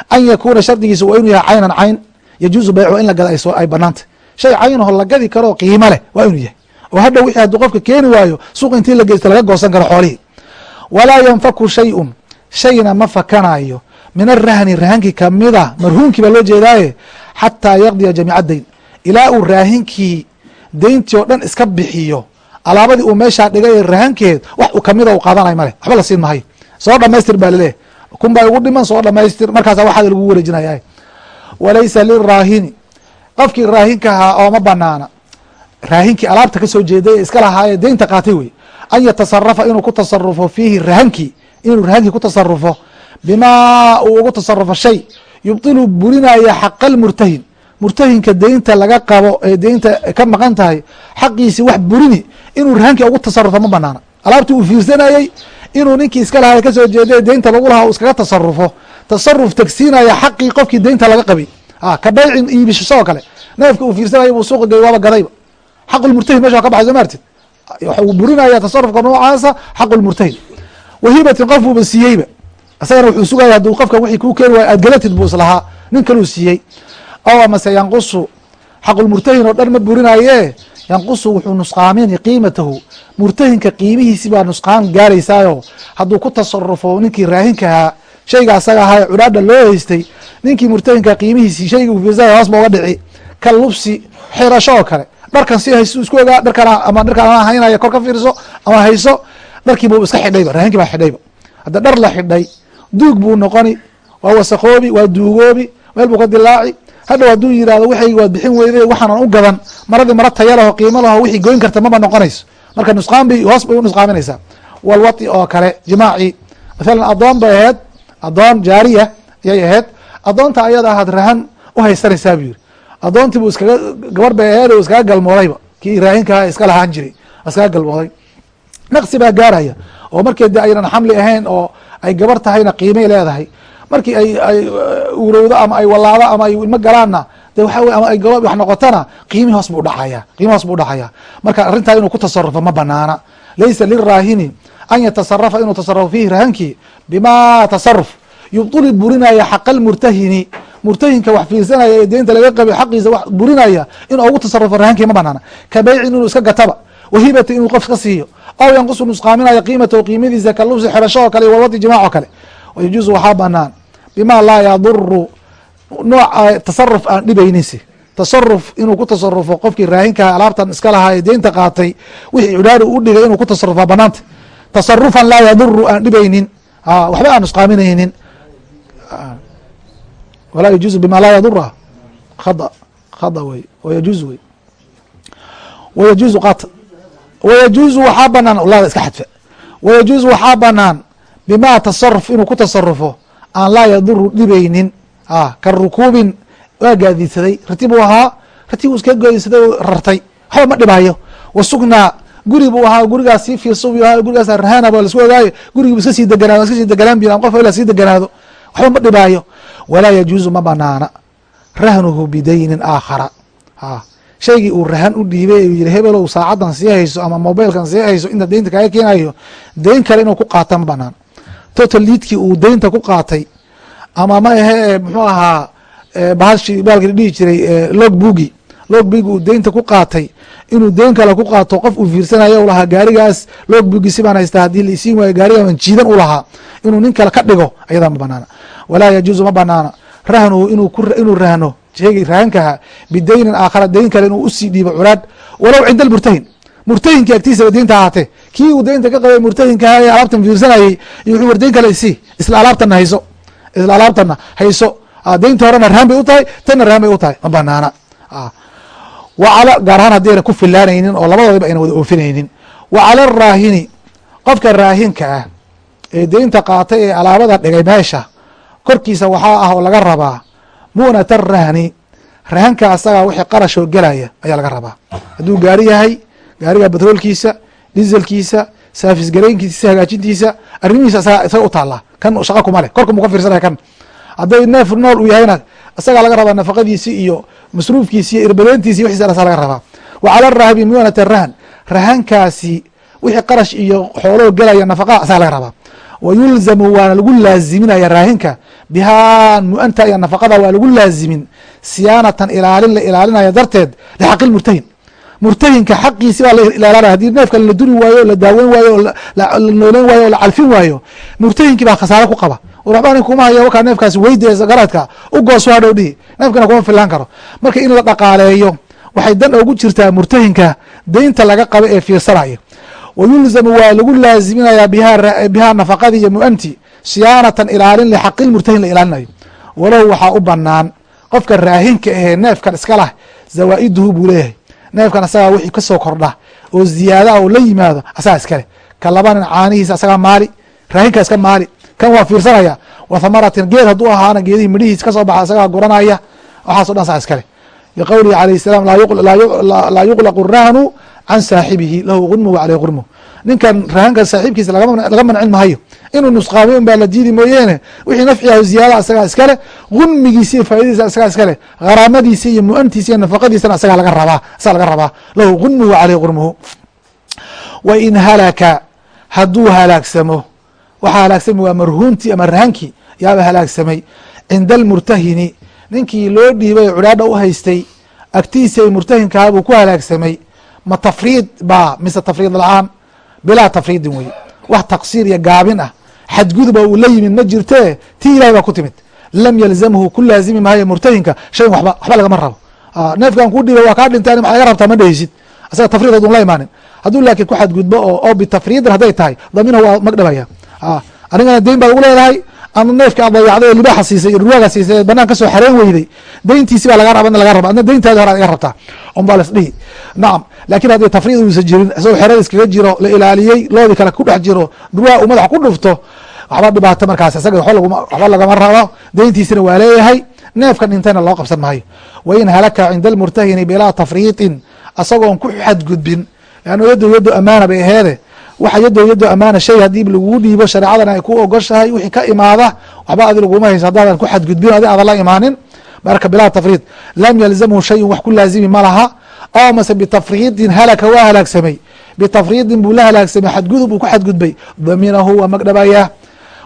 An yakuuna shardigiisa waa inuu yahay caynan cayn yajuuzu baycu in la gada ay banaantay shay caynaho la gadi karoo qiimo leh waa inuu yahay. Oo hadha wixii hadduu qofka keeni waayo suuq intii la geysto laga goosan karo xoolihii walaa yanfaku shayun. Shayna ma fakanayo min arahni rahankii kamida marhuunkii baa loo jeedaaye xataa yaqdiya jamiica dayn. Ilaa uu raahinkii deyntii oo dhan iska bixiyo alaabadii uu meeshaa dhigay rahankeed wax kamida u qaadanay male waxba la siin mahayo soo dhamaystir baa laleeyahy kun baa igu dhiman soo dhamaystir markaasa waxaada lagu wareejinaya walaysa liraahini qofkii raahinka ahaa oo ma banaana raahinkii alaabta ka soo jeeday ee iska lahaaye deynta qaatay wey an yatasarafa inuu ku tasarufo fiihi rahankii inuu rahankii ku tasarufo bimaa uu ugu tasarufo shay yubdilu burinaya xaqa lmurtahin murtahinka deynta laga qabo ee deynta ka maqan tahay xaqiisi wax burini inuu rahankii ugu tasarufo ma banaana alaabtii uu fiirsanayey inuu ninkii iska lahaa ka soo jeeda deynta lagu lahaa u iskaga tasarufo tasaruf tagsiinaya xaqii qofkii deynta laga qabay ka baycin iibisho kale neefka uu fiirsanaya buu suuqa gey waaba gadayba xaqulmurtahin meesha wa ka baxay soo maartid waxuu burinaya tasarufka noocaasa xaqulmurtahin wahibatin qof buuba siiyeyba isagana wuxuu sugaya hadduu qofka wixii kuu keeni waaya aad galatid buu islahaa nin kaluu siiyey. Ow amase yanqusu xaqulmurtahin oo dhan ma burinaye yanqusu wuxuu nusqaamini qiimatahu. Murtahinka qiimihiisi baa nusqaan gaaraysaayo. Hadduu ku tasarufo ninkii raahinkahaa shayga asaga ahaa ee cudhaadha loo haystay ninkii murtahinka qiimihiisi shayga uu hoos ba uga dhici. Ka lubsi xirasho oo kale dharkan si isku ogaa dharkan ama dharkan ama haynaya kor ka fiirso ama hayso dharkii buu iska xidhayba raahinkii baa xidhayba hadda dhar la xidhay duug buu noqoni waa wasakoobi waa duugoobi meel buu ka dilaaci. Hadhow hadduu yihahdo wixaygi waad bixin weyde waxaanan u gadan. Maradii mara taya laho qiimo laho wixii goyn karta maba noqonayso. Marka nusqaan bay hoos bay u nusqaaminaysaa. Walwati oo kale jimaacii mathalan addoon bay ahayd addoon jaariya ayay ahayd. Addoonta ayada ahaad rahan u haysanaysaa buu yiri addoontii buu iskaga gabar bay aheed o iskaga galmoodayba kii raahinkaa iska lahaan jiray iskaga galmooday. Naqsi baa gaaraya. Oo markii de aynan xamli ahayn oo ay gabar tahayna qiimay leedahay. Markii ay ay urowdo ama ay walaado ama ay ilmo galaanna de waxa wey ama ay galo wax noqotona qiimi hoos buu dhacaya. Qiimi hoos buu dhacaya. Marka arrintaa inuu ku tasarufo ma banaana. Laysa liraahini an yatasarafa inuu tasarufo fiihi rahankii bima tasaruf yubduli burinaya xaqa lmurtahini murtahinka wax fiirsanaya ee deynta laga qabay xaqiisa wax burinaya inuu ugu tasarufo rahankii ma banaana ka beycin inuu iska gataba. Wahibati inuu qof ka siiyo. Aw yanqusu nusqaaminaya qiimatahu qiimadiisa ka lubsi xirasho oo kale iyo walwadi jimaac oo kale. Wayajuuzu waxaa banaan bima laa yaduru nooca tasaruf aan dhibaynisi tasaruf inuu ku tasarufo qofkii raahinka alaabtan iska lahaa ee deynta qaatay wixii cudhaari u dhigay inuu ku tasarufaa banaanta tasarufan laa yaduru aan dhibaynin. Waxba aan nusqaaminaynin walaa yajuuzu bima laa yadura khada khada wey wayajuuz wey wayajuuzu qat wayajuuzu waxaa banaan lada iska xadfa wayajuuzu waxaa banaan bima tasaruf inuu ku tasarufo aan laa yaduru dhibaynin. Ka rukuubin waa gaadiidsaday rati buu ahaa rati buu iska gaadiidsaday oo rartay. Waxba ma dhibaayo. Wasugnaa guri buu ahaa gurigaas sii buu ahaa gurigaas rahana ba lasku ogaayo gurigiibu iska sii deganaado iska sii deganaan bi qof ila sii deganaado. Waxba ma dhibaayo walaa yajuuzu ma banaana. Rahnuhu bidaynin aakhara. Shaygii uu rahan u dhiibay u yihi hebelow saacadan sii hayso ama mobilkan sii hayso inta deynta kaga keenayo deyn kale inuu ku qaata ma banaan. Total liidkii uu deynta ku qaatay ama ma ahe muxuu ahaa bahashi baalki dhihi jiray log bugi log bugi uu deynta ku qaatay. Inuu deyn kale ku qaato qof uu fiirsanayo lahaa gaarigaas log bugi si baan haystaa haddii laisiin waayo gaarigaan jiidan u lahaa. Inuu nin kale ka dhigo ayadaa ma banaana walaa yajuuzu ma banaana. Rahnuhu inuu rahno. Sheegi rahankaha bidaynin aakhara deyn kale inuu u sii dhiibo culaad walow cinda almurtahin. Murtahinkii agtiisaba deynta ahaatee. Kii uu deynta ka qabay murtahinkaha ee alaabtan fiirsanayey wuxuu war deyn kale isii isla alaabtana hayso. Isla alaabtana hayso. Deynta horena rahan bay u tahay tanna rahan bay u tahay. Ma banaana. Wacala gaar ahaan haddii ku filaanaynin oo labadoodaba ayna wada oofinaynin. Wa cala araahini qofka raahinka ah ee deynta qaatay ee alaabada dhigay meesha korkiisa waxaa ah oo laga rabaa mu'nat arahni rahanka asagaa wixii qarashoo gelaya ayaa laga rabaa. Hadduu gaari yahay gaariga batroolkiisa diselkiisa saafis garaynkiisa hagaajintiisa arrimihiisa isaga isaga u taallaa. Kan shaqa kuma leh. Korka muu ka fiirsanaya kan. Hadday neef nool uu yahayna isagaa laga rabaa nafaqadiisi iyo masruufkiisi iyo irbadeentiisi wixiisa asaa laga rabaa. Wa cala rahbi mu'nat arahan rahankaasi wixii qarash iyo xooloo gelaya nafaqaa asaga laga rabaa. Wa yulzamu waana lagu laaziminaya raahinka bihaa mu'anta iyo nafaqada waa lagu laazimin. Siyaanatan ilaalin la ilaalinaya darteed lixaqi lmurtahin murtahinka xaqiisi baa la ilaalinaya haddii neefka la duri waayo la daaweyn waayo la nooleyn waayo o la calfin waayo murtahinkii baa khasaare ku qaba. Waxba nin kuma hayo wakaa neefkaasi weyda garaadka u gooso hadhow dhihi. Neefkana kuma filaan karo. Marka in la dhaqaaleeyo waxay dan ugu jirtaa murtahinka deynta laga qabo ee fiirsanaya wa yulzamu waa lagu laaziminayaa bihaa nafaqadii iyo mu'anti siyaanatan ilaalin lixaqi lmurtahin la ilaalinayo. Walahu waxaa u banaan qofka raahinka ahee neefkan iska lah zawaa'iduhu buu leeyahay. Neefkan asagaa wixii ka soo kordha oo ziyaadaha oo la yimaado asagaa iskale ka laba caanihiisa asagaa maali raahinka iska maali. Kan waa fiirsanaya wa thamaratin geed hadduu ahaana geedihii midhihiis ka soo baxa asagaa guranaya waxaaso dhan saa iskale liqowlihi alayh salam laa yuqlaqu rahnu can saaxibihi lahu gurmuhu aleyh gurmuh ninkan rahanka saaxiibkiisa laga mancin mahayo inuu nusqaamiy un baa la diidi mooyeene wixii nafciah ziyaada asagaa iskale gurmigiisi iyo faa'idadiisa asagaa iskale haraamadiisi iyo mu'antiisa iyo nafaqadiisana asagaa laga rabaa asaga laga rabaa. Lahu gurmuhu aleyh gurmuhu wa in halaka hadduu halaagsamo waxaa halaagsami waa marhuuntii ama rahankii yaaba halaagsamay cinda almurtahini ninkii loo dhiibay cudhaadha u haystay agtiisa murtahinkaha buu ku halaagsamay ma tafriid baa mise tafriid la'aan bilaa tafriidin wey wax taqsiir iyo gaabin ah. Xadguduba uu la yimid ma jirtee tii ilahay baa ku timid. Lam yalzamhu ku laazimi maayo murtahinka. Shayn waba waxba lagama rabo. Neefkan kuu dhiibay waa kaa dhintay maxaa laga rabtaa ma dheheysid asaga tafriid adun la imaanin. Hadduu laakiin ku xadgudbo oo bitafriidin hadday tahay daminahu waa magdhabaya anigana deyn baad ugu leedahay ama neefka dayacday libaaxa siisay iyo ruwaaga siisay banaan ka soo xareen weyday. Deyntiisi baa laga raba adna deyntaadi hore ad iga rabtaa. Un baa las dhihi nacam laakiin haddii tafriid uusan jirin isagoo xerada iskaga jiro la ilaaliyey loodii kale ku dhex jiro ruwaa uu madaxa ku dhufto waxba dhibaato markaas isaga waxba lagama rabo. Deyntiisina waa leeyahay. Neefkan dhintayna loo qabsan maayo. Wain halaka cinda almurtahini bilaa tafriiطin asagoon ku xadgudbin. Leanna yaddo yaddo amaana bay aheede waxa yaddo yaddo amaana shay haddii lagugu dhiibo shareecadan ay ku ogoshahay wixii ka imaada waxba adi laguma hayso haddaadan ku xadgudbin adi aadan la imaanin marka bilaa tafriid. Lam yalzamhu shayun wax ku laazimi ma laha. Oo mase bitafriidin halaka waa halaagsamay bitafriidin buu la halaagsamay xadgudub uu ku xadgudbay. Daminahu waa magdhabaya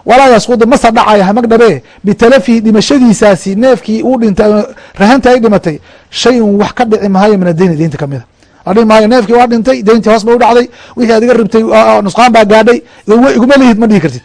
walaa yasqudu masa dhacaya hamagdhabe bitalafihi dhimashadiisaasi neefkii uu dhintay rahanta ay dhimatay. Shayun wax ka dhici maayo min adeyni deynta kamida la dhihi maayo neefkii waa dhintay deyntii hoos ba wixii adiga ribtay nusqaan baa gaadhay. Iguma lihid ma dhihi kartid.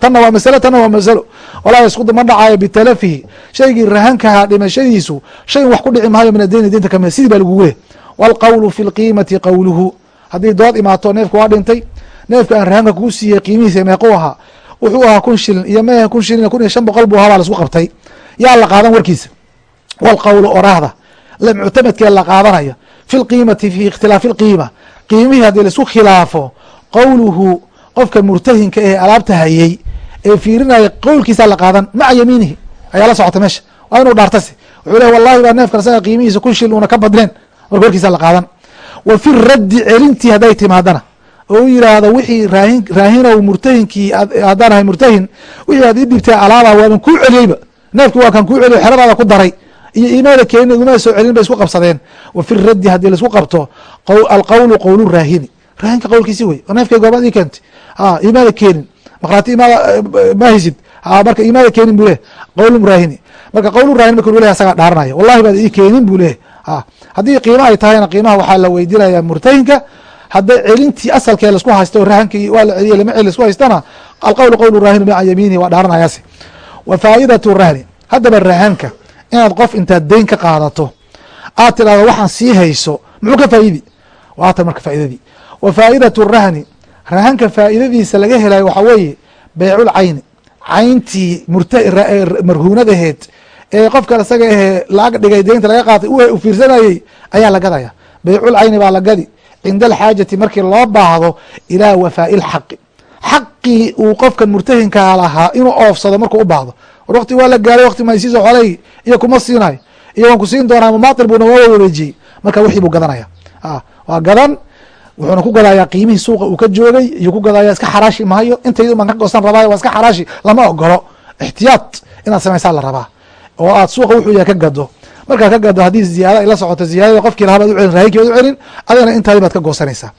Tanna waa masalo tanna waa masalo. Walaa yasqudu ma dhacayo bitalafihi. Shaygii rahankahaa dhimashadiisu shayun wax ku dhici maayo min deynta kamida sidii baa lagugu leh wاlqowlu fi lqiimati qowluhu haddii dood imaato neefka waa dhintay neefka aan rahanka kuu siiyey qiimihiisa meequ ahaa wuxuu ahaa kun shilin iyo mehe kun shilin kun iyo shan boqol buu ahaa baa la isku qabtay. Yaa la qaadan warkiisa. Wاlqowlu oraahda. Muctamadkee la qaadanaya fi lqiimati fi ikhtilaafi اlqiima qiimihii haddii la isku khilaafo qowluhu qofka murtahinka ee alaabta hayey ee fiirinaya qowlkiisa la qaadan maca yamiinihi ayaa la socota meesha waa inuu dhaartase wuxuu leh wallahi baa neefkan isaga qiimihiisa kun shilin una ka badneen marka warkiisa la qaadan wa fi raddi celintii hadday timaadana oo u yidhaahdo wixii raahin raahinow murtahinkii haddaan ahay murtahin wixii aad ii dhibtay alaaba waaban kuu celiyeyba neefkii waa kan kuu celiyo xeradaada ku daray iyo imaada keenin igumada soo celin bay isku qabsadeen. Wa fi raddi haddii la isku qabto alqowlu qowlu raahini. Raahinka qowlkiisi wey oo neefkay keentay. A imaada keenin. Maqraati imaada ma haysid. Marka imaada keenin buu leh qowlu raahini. Marka qowlu raahini marka lu leh asagaa wallahi baad ii keenin buu leh haddii qiimo ay tahayna qiimaha waxaa la weydiinaya murtahinka. Hadday celintii asalkee la isku haysto rahanki waa la celiye lama celi la isku haystana alqowlu qowlu raahini maca yamiinihi waa dhaaranayaasi wa faa'idatu rahni haddaba rahanka inaad qof intaad deyn ka qaadato aad tidhahdo waxaan sii hayso. Muxuu ka faa'idi waatan marka faa'idadii wa faa'idatu rahni. Rahanka faa'idadiisa laga helayo waxaa weeye beycul cayni cayntii marhuunadaheed ee qofkan isaga ahee lacag dhigay deynta laga qaatay u fiirsanayey ayaa la gadaya. Beycul cayni baa la gadi. Cinda alxaajati markii loo baahdo ilaa wafaa'i lxaqi. Xaqii uu qofkan murtahinkaa lahaa inuu oofsado markuu u baahdo wakti waa la gaaray wakti maysiiso xoley iyo kuma siinayo iyo waan ku siin doonaa mamaatil buuna waa wareejiyey. Marka wixii buu gadanaya. Waa gadan. Wuxuuna ku gadayaa qiimihii suuqa uu ka joogay iyo ku gadaya iska xaraashi. Mahayo intaydu baan ka goosan rabaayo waa iska xaraashi. Lama ogolo ixtiyaad inaad samaysaa la rabaa. Oo aad suuqa wuxuu yahay ka gado markaa ka gado haddii ziyaada ay la socoto ziyaadada qofkii lahaa baad u celin rahinki baad u celin adina intaadi baad ka goosanaysaa.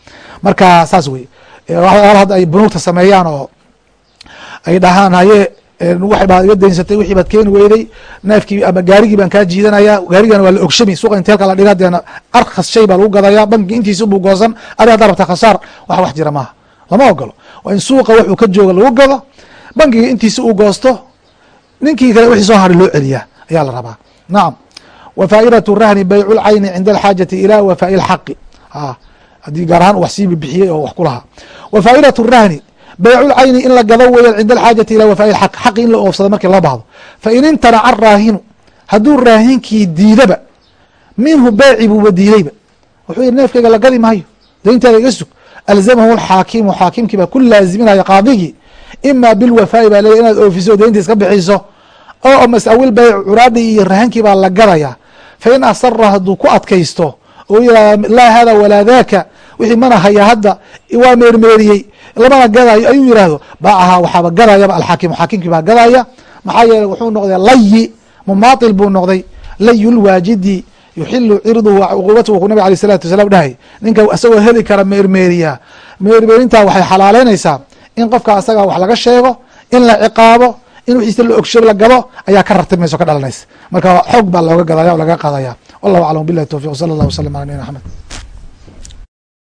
Marka saas wey hadda ay bunuugta sameeyaan oo ay dhahaan haye waxay baad iga daynsatay wixii baad keeni weyday neefkii ama gaarigii baan kaa jiidanaya gaarigana waa la ogshami. Suuqa inti halka la dhiga deena arkas shay baa lagu gadaya banki intiisa buu goosan. Adi haddaa rabta khasaar wax wax jira maaha. Lama ogolo waa in suuqa wuxuu ka jooga lagu gado. Bankiga intiisa uu goosto ninkii kale wixii soo hari loo celiyaa. Ayaa la rabaa. Nacam wa faa'idatu rahni baycu lcayni cinda alxaajati ila wafaa'i lxaqi haddii gaar ahaan wax sii bibixiyey oo wax ku lahaa. Wa faa'idatu rahni bayculcayni in la gado weeyaan cinda alxaajati ilaa wafaa'i lxaq xaqi in la oofsado markii loo bahdo fa in imtanaca raahinu hadduu raahinkii diidaba minhu beyci buuba diideyba wuxuu yihi neefkayga la gadi maayo dayntaada iga sug. Alzamahu lxaakimu xaakimkii baa ku laaziminaya qaadigii ima bilwafaa'i baa leeya inaad oofiso daynta iska bixiso. Oo masawil beyc curaadhi iyo rahankii baa la gadaya fa in asara hadduu ku adkaysto oo yihahda laa hada walaa daka wixii mana haya hadda waa meermeeriyey. Lamana gadayo ayuu yihahdo baacahaa waxaaba gadayaba alxaakimu xaakimkii baa gadaya. Maxaa yeeley wuxuu noqday layi mumaatil buu noqday layulwaajidi yuxilu cirduhu cuquubatuhu nabig alay salatu wasalaam dhahay ninka isagoo heli kara meermeeriyaa meermeerintaa waxay xalaaleynaysaa in qofka asaga wax laga sheego in la ciqaabo in wixiisa la ogsho la gado ayaa ka rartimayso ka dhalanaysa. Marka xoog baa looga gadaya o laga qadaya wallahu aclam bilahi towfiq wsala allah waslm ala nabina axmed